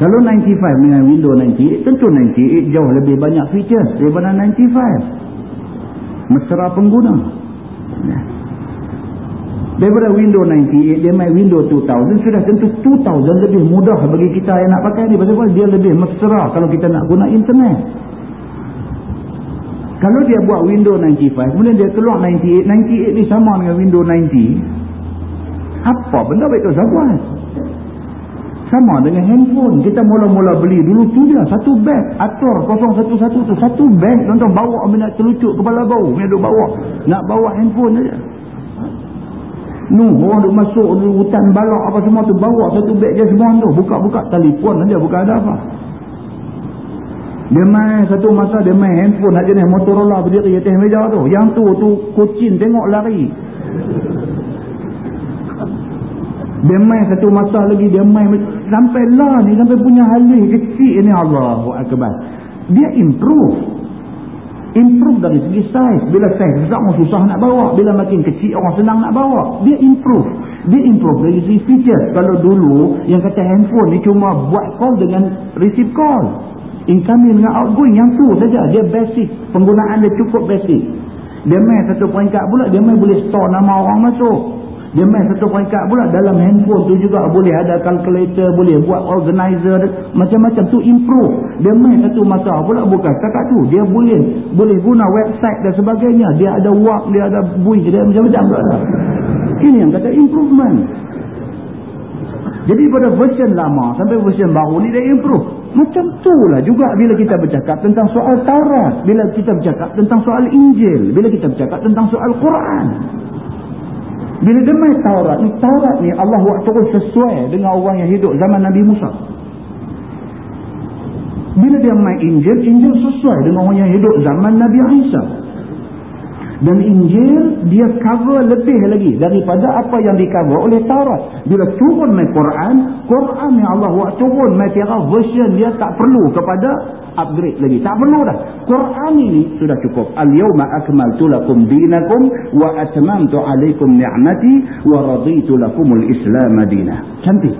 Kalau 95 dengan Windows 98, tentu 98 jauh lebih banyak features daripada 95. Mesra pengguna. Daripada Windows 98, dia main Windows 2000, sudah tentu 2000 lebih mudah bagi kita yang nak pakai ni. Pasal dia lebih mesra kalau kita nak guna internet. Kalau dia buat Windows 95, kemudian dia keluar 98, 98 ni sama dengan Windows 90. Apa benda baik tu sahabat? Sama dengan handphone. Kita mula-mula beli dulu tu dia. Satu beg. Atur 011 tu. Satu beg. Tuan-tuan bawa ambil nak terlucuk kepala bau. Dia bawa. Nak bawa handphone saja. Nu, orang duk masuk di hutan balak apa semua tu. Bawa satu beg je semua tu. Buka-buka telefon saja. Bukan ada apa. Dia main satu masa dia main handphone nak jenis Motorola berdiri atas meja tu. Yang tu tu kucing tengok lari. Dia main satu masa lagi dia main sampai lah ni sampai punya halih kecil ni Allahu akbar. Dia improve improve dari segi size bila size besar orang susah nak bawa. Bila makin kecil orang senang nak bawa. Dia improve. Dia improve dari segi feature kalau dulu yang kata handphone ni cuma buat call dengan receive call. Incoming dengan outgoing yang tu saja. Dia basic. Penggunaan dia cukup basic. Dia main satu peringkat pula dia main boleh store nama orang masuk dia main satu peringkat pula dalam handphone tu juga boleh ada calculator, boleh buat organizer, macam-macam tu improve. Dia main satu masa pula bukan setakat tu. Dia boleh boleh guna website dan sebagainya. Dia ada work, dia ada buih, dia macam-macam pula. Ini yang kata improvement. Jadi pada version lama sampai version baru ni dia improve. Macam tu lah juga bila kita bercakap tentang soal Taurat. Bila kita bercakap tentang soal Injil. Bila kita bercakap tentang soal Quran. Bila dia main Taurat ni, Taurat ni Allah buat turun sesuai dengan orang yang hidup zaman Nabi Musa. Bila dia main Injil, Injil sesuai dengan orang yang hidup zaman Nabi Isa. Dan Injil dia cover lebih lagi daripada apa yang di cover oleh Taurat. Bila turun main Quran, Quran yang Allah buat turun main tiara version dia tak perlu kepada upgrade lagi. Tak perlu dah. Quran ini sudah cukup. Al-yawma akmaltu lakum dinakum wa atmamtu alaikum ni'mati wa raditu lakumul islam madinah. Cantik.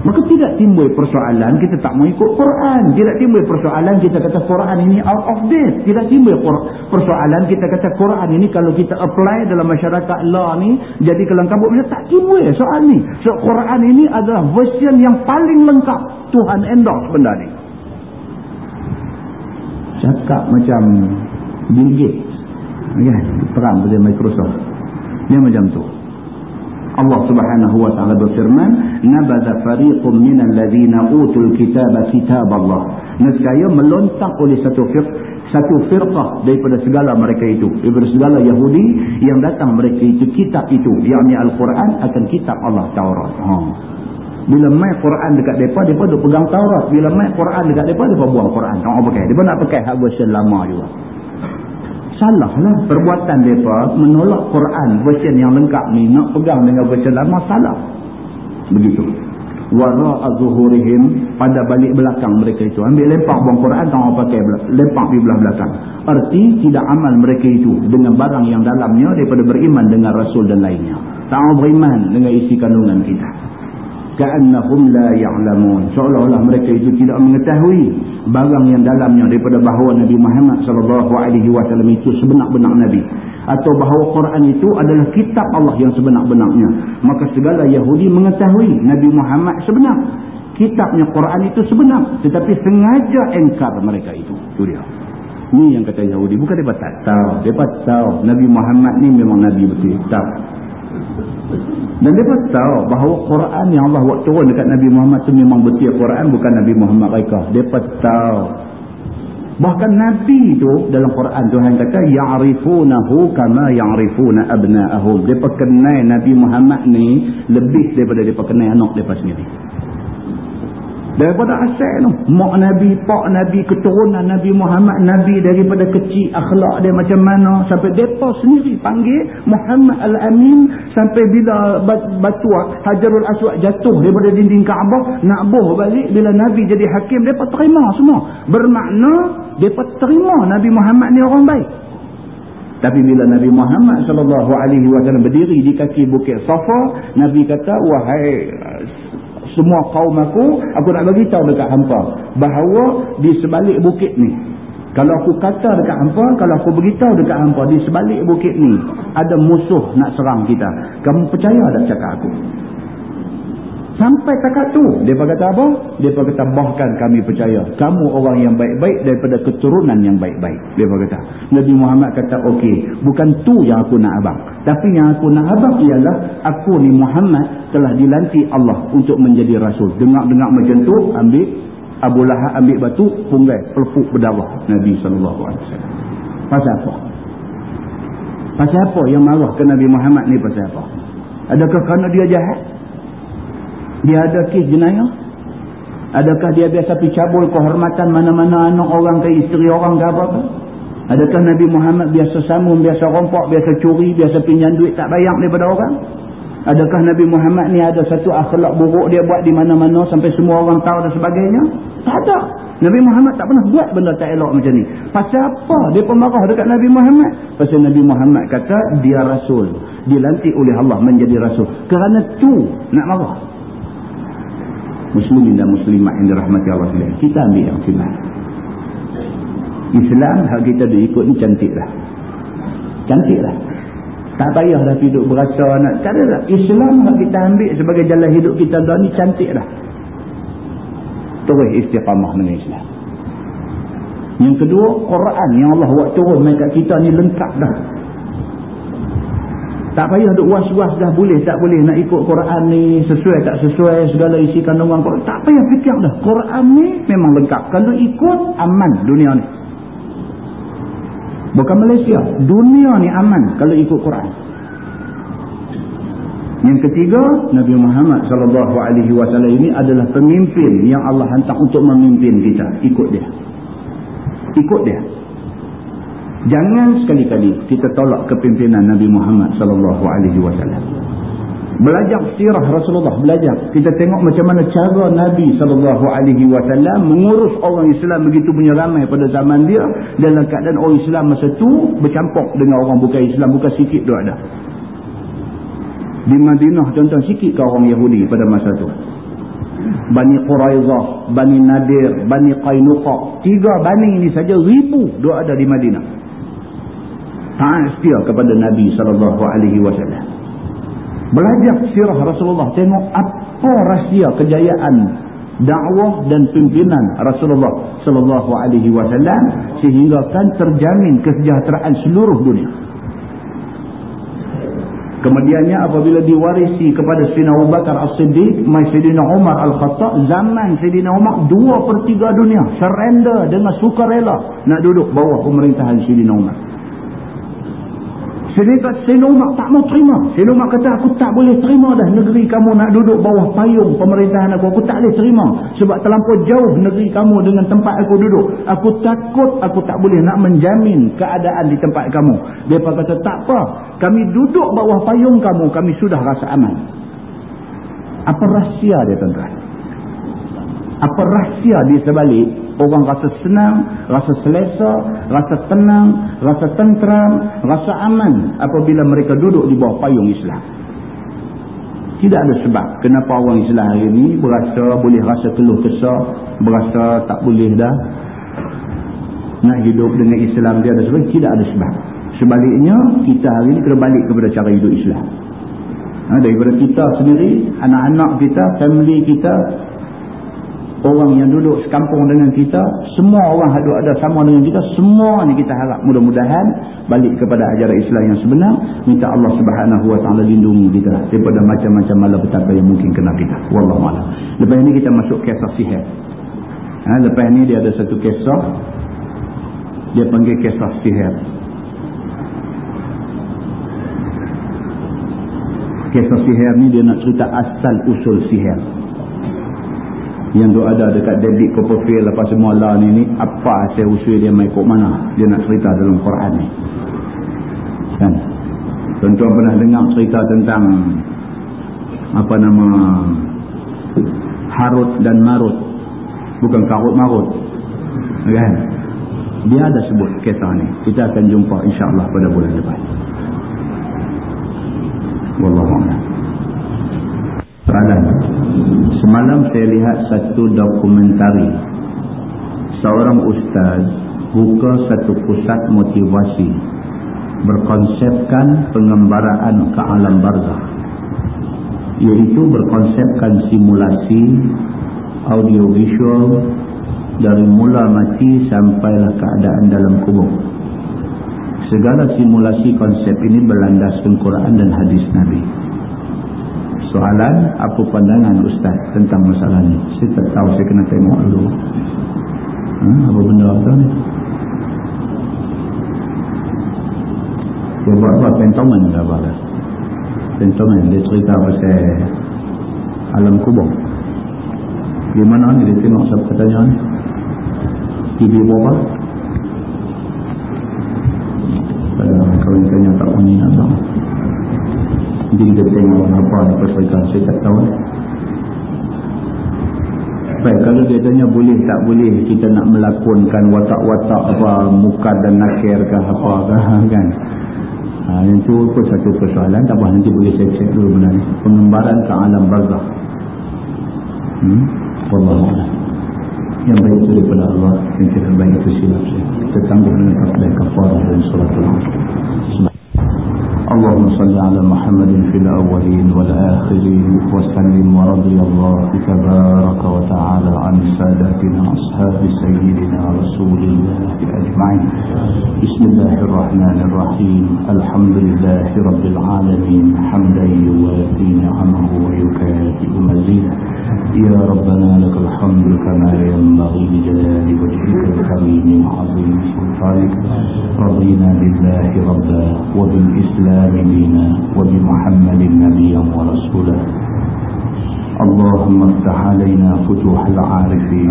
Maka tidak timbul persoalan kita tak mau ikut Quran. Tidak timbul persoalan kita kata Quran ini out of date. Tidak timbul persoalan kita kata Quran ini kalau kita apply dalam masyarakat law ni jadi kelengkap. Bisa tak timbul soal ni. So Quran ini adalah version yang paling lengkap. Tuhan endorse benda ni. Cakap macam Bill Gates. Ya, perang pada Microsoft. Dia macam tu. Allah Subhanahu wa taala berfirman, "Nabadha fariqun minal ladzina utul kitaba kitab Allah." Nescaya melontak oleh satu firq satu firqah daripada segala mereka itu daripada segala Yahudi yang datang mereka itu kitab itu yakni Al-Quran akan kitab Allah Taurat ha. Bila main Quran dekat mereka mereka duk pegang Taurat. Bila main Quran dekat mereka mereka buang Quran. Tak nak pakai. Mereka nak pakai hak version lama juga. Salahlah perbuatan mereka menolak Quran version yang lengkap ni. Nak pegang dengan version lama salah. Begitu. Wara'a zuhurihim pada balik belakang mereka itu. Ambil lempak buang Quran tak mau pakai lempak di belah belakang. Arti tidak amal mereka itu dengan barang yang dalamnya daripada beriman dengan rasul dan lainnya. Tak mau beriman dengan isi kandungan kita ka'annahum la ya'lamun. Seolah-olah mereka itu tidak mengetahui barang yang dalamnya daripada bahawa Nabi Muhammad sallallahu alaihi wasallam itu sebenar-benar nabi. Atau bahawa Quran itu adalah kitab Allah yang sebenar-benarnya maka segala Yahudi mengetahui Nabi Muhammad sebenar. Kitabnya Quran itu sebenar. Tetapi sengaja engkar mereka itu. Itu dia. Ni yang kata Yahudi. Bukan dia tak tahu. Dia tahu Nabi Muhammad ni memang nabi betul. Tahu dan mereka tahu bahawa Quran yang Allah buat turun dekat Nabi Muhammad itu memang betul Quran bukan Nabi Muhammad mereka. Mereka tahu. Bahkan Nabi itu dalam Quran Tuhan kata ya'rifunahu kama ya'rifuna abna'ahum. Mereka kenal Nabi Muhammad ni lebih daripada mereka kenal anak mereka sendiri. Daripada asal tu. Mak Nabi, Pak Nabi, keturunan Nabi Muhammad, Nabi daripada kecil, akhlak dia macam mana. Sampai mereka sendiri panggil Muhammad Al-Amin. Sampai bila batu Hajarul Aswad jatuh daripada dinding Kaabah, nak boh balik. Bila Nabi jadi hakim, mereka terima semua. Bermakna, mereka terima Nabi Muhammad ni orang baik. Tapi bila Nabi Muhammad sallallahu alaihi wasallam berdiri di kaki bukit Safa, Nabi kata, "Wahai semua kaum aku, aku nak bagi tahu dekat hampa bahawa di sebalik bukit ni kalau aku kata dekat hampa, kalau aku beritahu dekat hampa di sebalik bukit ni ada musuh nak serang kita. Kamu percaya tak cakap aku? Sampai takat tu. Dia kata apa? Dia kata bahkan kami percaya. Kamu orang yang baik-baik daripada keturunan yang baik-baik. Dia kata. Nabi Muhammad kata okey. Bukan tu yang aku nak abang. Tapi yang aku nak abang ialah aku ni Muhammad telah dilantik Allah untuk menjadi rasul. Dengar-dengar macam tu ambil Abu Lahab ambil batu punggai pelupuk berdarah Nabi SAW. Pasal apa? Pasal apa yang marah ke Nabi Muhammad ni pasal apa? Adakah kerana dia jahat? Dia ada kes jenayah? Adakah dia biasa pergi cabul kehormatan mana-mana anak orang ke isteri orang ke apa-apa? Adakah Nabi Muhammad biasa sambung, biasa rompak, biasa curi, biasa pinjam duit tak bayar daripada orang? Adakah Nabi Muhammad ni ada satu akhlak buruk dia buat di mana-mana sampai semua orang tahu dan sebagainya? Tak ada. Nabi Muhammad tak pernah buat benda tak elok macam ni. Pasal apa dia pemarah dekat Nabi Muhammad? Pasal Nabi Muhammad kata dia rasul. Dilantik oleh Allah menjadi rasul. Kerana tu nak marah muslimin dan muslimat yang dirahmati Allah sekalian. Kita ambil yang firman. Islam hak kita diikut ni cantiklah. Cantiklah. Tak payah dah hidup berasa nak. Ada lah. Islam hak kita ambil sebagai jalan hidup kita dah ni cantiklah. Terus istiqamah dengan Islam. Yang kedua, Quran yang Allah buat turun dekat kita ni lengkap dah. Tak payah duk was-was dah boleh tak boleh nak ikut Quran ni sesuai tak sesuai segala isi kandungan Quran. Tak payah fikir dah. Quran ni memang lengkap. Kalau ikut aman dunia ni. Bukan Malaysia. Dunia ni aman kalau ikut Quran. Yang ketiga, Nabi Muhammad sallallahu alaihi wasallam ini adalah pemimpin yang Allah hantar untuk memimpin kita. Ikut dia. Ikut dia. Jangan sekali-kali kita tolak kepimpinan Nabi Muhammad sallallahu alaihi wasallam. Belajar sirah Rasulullah, belajar. Kita tengok macam mana cara Nabi sallallahu alaihi wasallam mengurus orang Islam begitu punya ramai pada zaman dia dalam keadaan orang Islam masa tu bercampur dengan orang bukan Islam, bukan sikit tu ada. Di Madinah tuan-tuan sikit ke orang Yahudi pada masa tu. Bani Quraizah, Bani Nadir, Bani Qainuqa. Tiga Bani ini saja ribu dua ada di Madinah. Taat setia kepada Nabi SAW. Belajar sirah Rasulullah. Tengok apa rahsia kejayaan dakwah dan pimpinan Rasulullah sallallahu alaihi wasallam sehingga kan terjamin kesejahteraan seluruh dunia. Kemudiannya apabila diwarisi kepada Sayyidina Abu Bakar As-Siddiq, mai Sayyidina Umar Al-Khattab, zaman Sayyidina Umar dua per tiga dunia surrender dengan sukarela nak duduk bawah pemerintahan Sayyidina Umar. Sedangkan Sayyidina Umar tak mau terima. Umar kata, aku tak boleh terima dah negeri kamu nak duduk bawah payung pemerintahan aku. Aku tak boleh terima. Sebab terlampau jauh negeri kamu dengan tempat aku duduk. Aku takut aku tak boleh nak menjamin keadaan di tempat kamu. Dia kata, tak apa. Kami duduk bawah payung kamu, kami sudah rasa aman. Apa rahsia dia tuan-tuan? Apa rahsia di sebalik orang rasa senang, rasa selesa, rasa tenang, rasa tentram, rasa aman apabila mereka duduk di bawah payung Islam. Tidak ada sebab kenapa orang Islam hari ini berasa boleh rasa keluh kesah, berasa tak boleh dah nak hidup dengan Islam dia ada sebab. Tidak ada sebab. Sebaliknya, kita hari ini kena balik kepada cara hidup Islam. Ha, daripada kita sendiri, anak-anak kita, family kita, orang yang duduk sekampung dengan kita, semua orang hadut ada sama dengan kita, semua ni kita harap mudah-mudahan balik kepada ajaran Islam yang sebenar, minta Allah Subhanahu wa taala lindungi kita daripada macam-macam malapetaka yang mungkin kena kita. Wallahu a'lam. Lepas ini kita masuk kisah sihir. Ha, lepas ini dia ada satu kisah dia panggil kisah sihir. Kisah sihir ni dia nak cerita asal usul sihir yang tu ada dekat David Copperfield apa semua lah ni ni apa asal usul dia mai kok mana? Dia nak cerita dalam Quran ni. Kan? Tuan-tuan pernah dengar cerita tentang apa nama Harut dan Marut? Bukan Karut Marut. Kan? Dia ada sebut kisah ni. Kita akan jumpa insyaAllah pada bulan depan. Wallahualam. Soalan. Semalam saya lihat satu dokumentari. Seorang ustaz buka satu pusat motivasi berkonsepkan pengembaraan ke alam barzah. Iaitu berkonsepkan simulasi audiovisual dari mula mati sampailah keadaan dalam kubur. Segala simulasi konsep ini berlandaskan Quran dan hadis Nabi soalan apa pandangan ustaz tentang masalah ni? Saya tak tahu saya kena tengok dulu. Ha, apa benda tu ni? Dia buat apa? Pentomen ke apa pentomen dia cerita pasal alam kubur. Di mana ni? Dia tengok siapa katanya ni. TV berapa kalau tanya tak punya nak jadi kita tengok apa ni persoalan saya tak tahu. Baik, kalau dia tanya boleh tak boleh kita nak melakonkan watak-watak apa muka dan nakir ke apa ke kan? Ha, yang tu pun satu persoalan tak apa nanti boleh saya cek dulu benar ni pengembaraan ke alam barzah? Hmm? Allah yang baik itu daripada Allah yang tidak baik itu silap saya. Kita tangguh dengan kafir kafar dan surat al اللهم صل على محمد في الأولين والآخرين وسلم ورضي الله تبارك وتعالى عن ساداتنا أصحاب سيدنا رسول الله أجمعين. بسم الله الرحمن الرحيم. الحمد لله رب العالمين. حمدا يوافي نعمه ويكافئ مزيدا يا ربنا لك الحمد كما ينبغي لجلال وجهك الكريم وعظيم سلطانك. رضينا بالله ربا وبالإسلام العالمين وبمحمد نبيا ورسولا اللهم افتح علينا فتوح العارفين.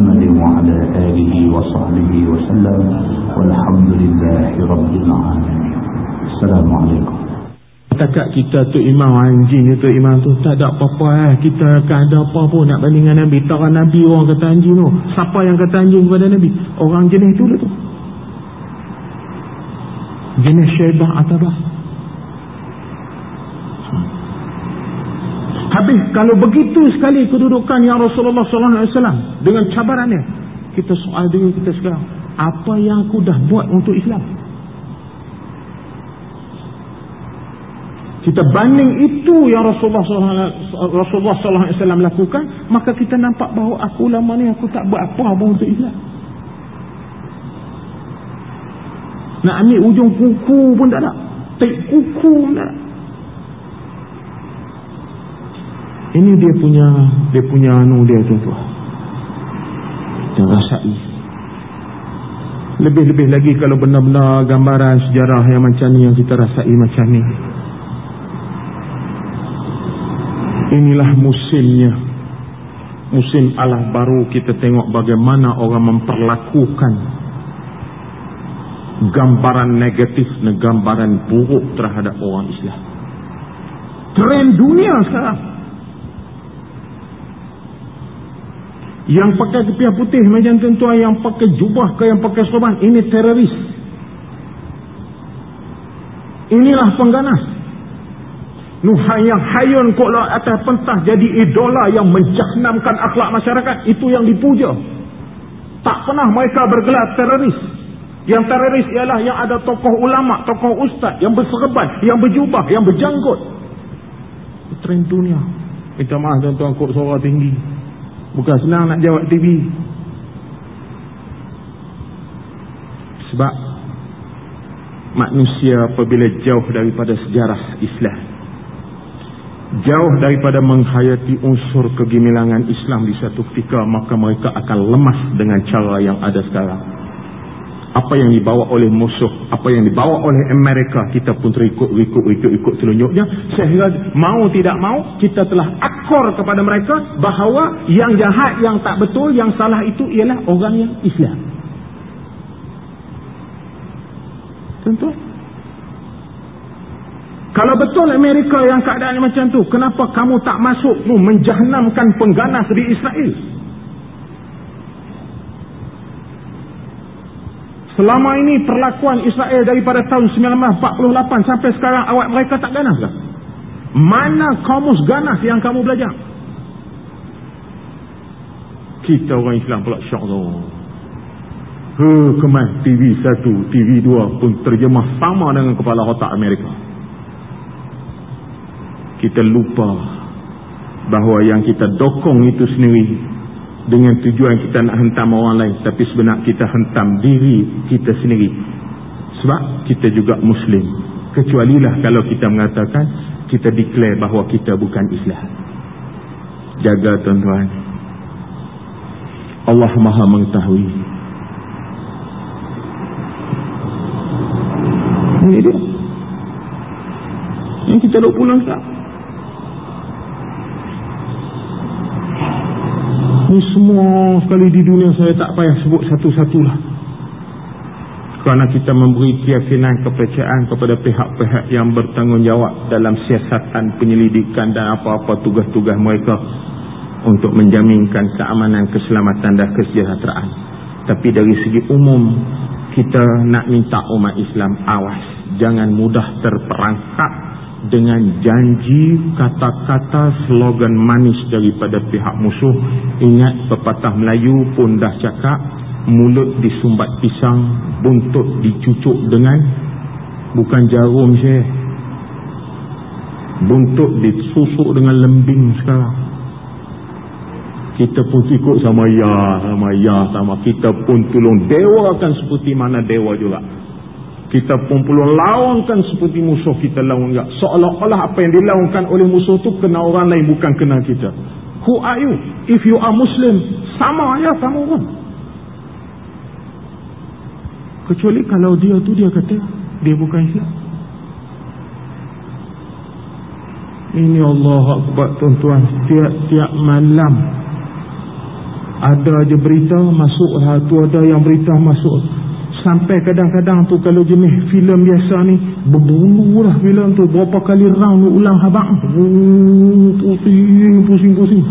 وعلى آله وصحبه وسلم والحمد لله رب العالمين السلام عليكم Takat kita tu imam anjing tu imam tu tak ada apa-apa eh. Kita akan ada apa pun nak banding dengan Nabi. Tak Nabi orang kata anjing tu. Siapa yang kata anjing kepada Nabi? Orang jenis tu lah tu. Jenis syaibah atabah. Habis kalau begitu sekali kedudukan yang Rasulullah SAW dengan cabarannya. Kita soal diri kita sekarang. Apa yang aku dah buat untuk Islam? Kita banding itu yang Rasulullah SAW, Rasulullah SAW lakukan. Maka kita nampak bahawa aku lama ni aku tak buat apa-apa untuk Islam. Nak ambil ujung kuku pun tak ada. Tak kuku pun tak ada. Ini dia punya dia punya anu dia tu tu. Dia rasai. Lebih-lebih lagi kalau benar-benar gambaran sejarah yang macam ni yang kita rasai macam ni. Inilah musimnya. Musim Allah baru kita tengok bagaimana orang memperlakukan gambaran negatif dan gambaran buruk terhadap orang Islam. Trend dunia sekarang Yang pakai kepiah putih macam tuan-tuan yang pakai jubah ke yang pakai sorban ini teroris. Inilah pengganas. Nuhai yang hayun kalau atas pentas jadi idola yang menjahnamkan akhlak masyarakat itu yang dipuja. Tak pernah mereka bergelar teroris. Yang teroris ialah yang ada tokoh ulama, tokoh ustaz yang berserban, yang berjubah, yang berjanggut. Trend dunia. Minta maaf tuan-tuan kok suara tinggi. Bukan senang nak jawab TV. Sebab manusia apabila jauh daripada sejarah Islam. Jauh daripada menghayati unsur kegemilangan Islam di satu ketika. Maka mereka akan lemas dengan cara yang ada sekarang apa yang dibawa oleh musuh, apa yang dibawa oleh Amerika, kita pun terikut, ikut, ikut, ikut telunjuknya. Sehingga mau tidak mau, kita telah akor kepada mereka bahawa yang jahat, yang tak betul, yang salah itu ialah orang yang Islam. Tentu. Kalau betul Amerika yang keadaan macam tu, kenapa kamu tak masuk menjahnamkan pengganas di Israel? Selama ini perlakuan Israel daripada tahun 1948 sampai sekarang awak mereka tak ganas ke? Mana kamus ganas yang kamu belajar? Kita orang Islam pula syok tu. He, kemas TV 1, TV 2 pun terjemah sama dengan kepala otak Amerika. Kita lupa bahawa yang kita dokong itu sendiri dengan tujuan kita nak hentam orang lain. Tapi sebenarnya kita hentam diri kita sendiri. Sebab kita juga muslim. Kecuali lah kalau kita mengatakan kita declare bahawa kita bukan Islam. Jaga tuan-tuan. Allah maha mengetahui. Ini dia. Yang kita duk pulang sekarang Ini semua sekali di dunia saya tak payah sebut satu-satulah. Kerana kita memberi keyakinan kepercayaan kepada pihak-pihak yang bertanggungjawab dalam siasatan penyelidikan dan apa-apa tugas-tugas mereka untuk menjaminkan keamanan, keselamatan dan kesejahteraan. Tapi dari segi umum, kita nak minta umat Islam awas. Jangan mudah terperangkap dengan janji kata-kata slogan manis daripada pihak musuh. Ingat pepatah Melayu pun dah cakap mulut disumbat pisang buntut dicucuk dengan bukan jarum saya buntut disusuk dengan lembing sekarang. Kita pun ikut sama ya sama ya sama kita pun tolong dewa kan seperti mana dewa juga kita pun perlu lawankan seperti musuh kita lawan juga. Seolah-olah apa yang dilawankan oleh musuh tu kena orang lain bukan kena kita. Who are you? If you are Muslim, sama ya kamu pun. Kecuali kalau dia tu dia kata dia bukan Islam. ini Allah Akbar tuan-tuan tiap-tiap malam ada aja berita masuk lah ada yang berita masuk sampai kadang-kadang tu kalau jenis filem biasa ni berbulu lah filem tu. Berapa kali round ulang habang? Pusing pusing pusing.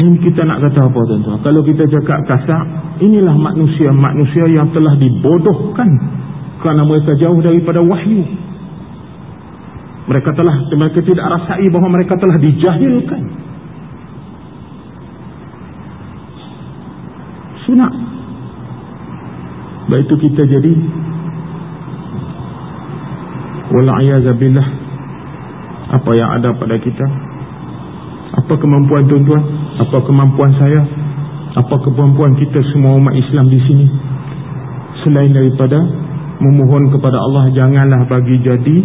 Ini kita nak kata apa tuan-tuan? Kalau kita cakap kasar inilah manusia-manusia yang telah dibodohkan kerana mereka jauh daripada wahyu. Mereka telah mereka tidak rasai bahawa mereka telah dijahilkan. Sunat Baik itu kita jadi Wala'ayazabillah Apa yang ada pada kita. Apa kemampuan tuan-tuan Apa kemampuan saya Apa kemampuan kita semua umat Islam di sini. Selain daripada Memohon kepada Allah Janganlah bagi jadi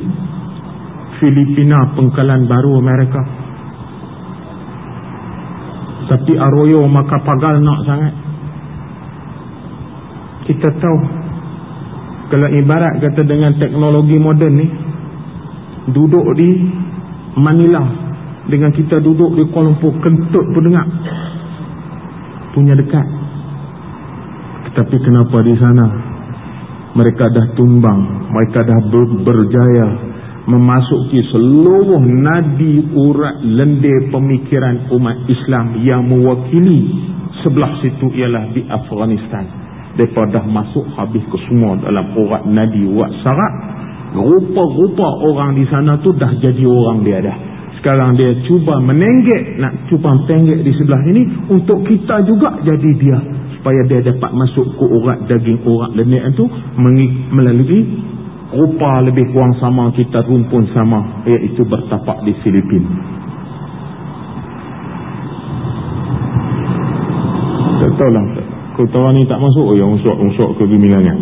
Filipina pengkalan baru Amerika. Tapi Arroyo maka pagal nak sangat kita tahu. Kalau ibarat kata dengan teknologi moden ni duduk di Manila dengan kita duduk di Kuala Lumpur kentut pun dengar. Punya dekat. Tetapi kenapa di sana? Mereka dah tumbang mereka dah ber berjaya memasuki seluruh nadi urat lendir pemikiran umat Islam yang mewakili sebelah situ ialah di Afghanistan mereka dah masuk habis ke semua dalam urat nadi, urat sarat. Rupa-rupa orang di sana tu dah jadi orang dia dah. Sekarang dia cuba menenggek, nak cuba tenggek di sebelah ini. Untuk kita juga jadi dia. Supaya dia dapat masuk ke urat daging, urat lenik itu. Melalui rupa lebih kurang sama kita rumpun sama. Iaitu bertapak di Filipin. Tak tahu lah kota ni tak masuk. Oh, yang unsur-unsur kegemilangan.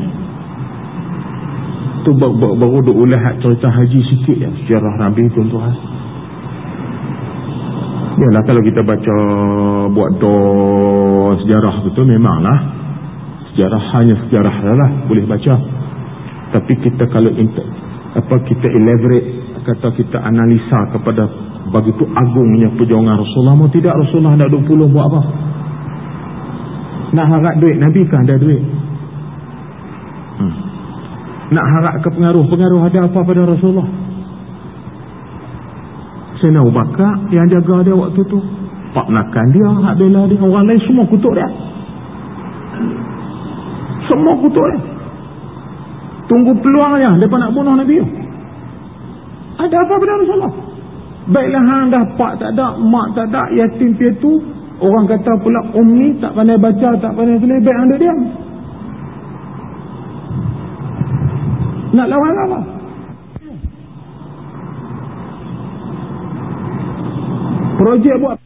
Tu baru, duk ulah cerita haji sikit ya. Sejarah Nabi tuan-tuan. Yalah kalau kita baca buat do sejarah betul memanglah. Sejarah hanya sejarah lah boleh baca. Tapi kita kalau apa kita elaborate kata kita analisa kepada begitu agungnya perjuangan Rasulullah. Mau tidak Rasulullah nak 20 buat apa nak harap duit Nabi kan ada duit? Hmm. Nak harap ke pengaruh-pengaruh ada apa pada Rasulullah? Sena Ubaqah yang jaga dia waktu tu. Pak Nakan dia hak bela dia. Orang lain semua kutuk dia. Semua kutuk dia. Tunggu peluang dia Mereka nak bunuh Nabi. Ada apa pada Rasulullah? Baiklah hang dah pak tak ada Mak tak ada Yatim piatu Orang kata pula ummi tak pandai baca, tak pandai tulis, baik anda diam. Nak lawan apa? Projek buat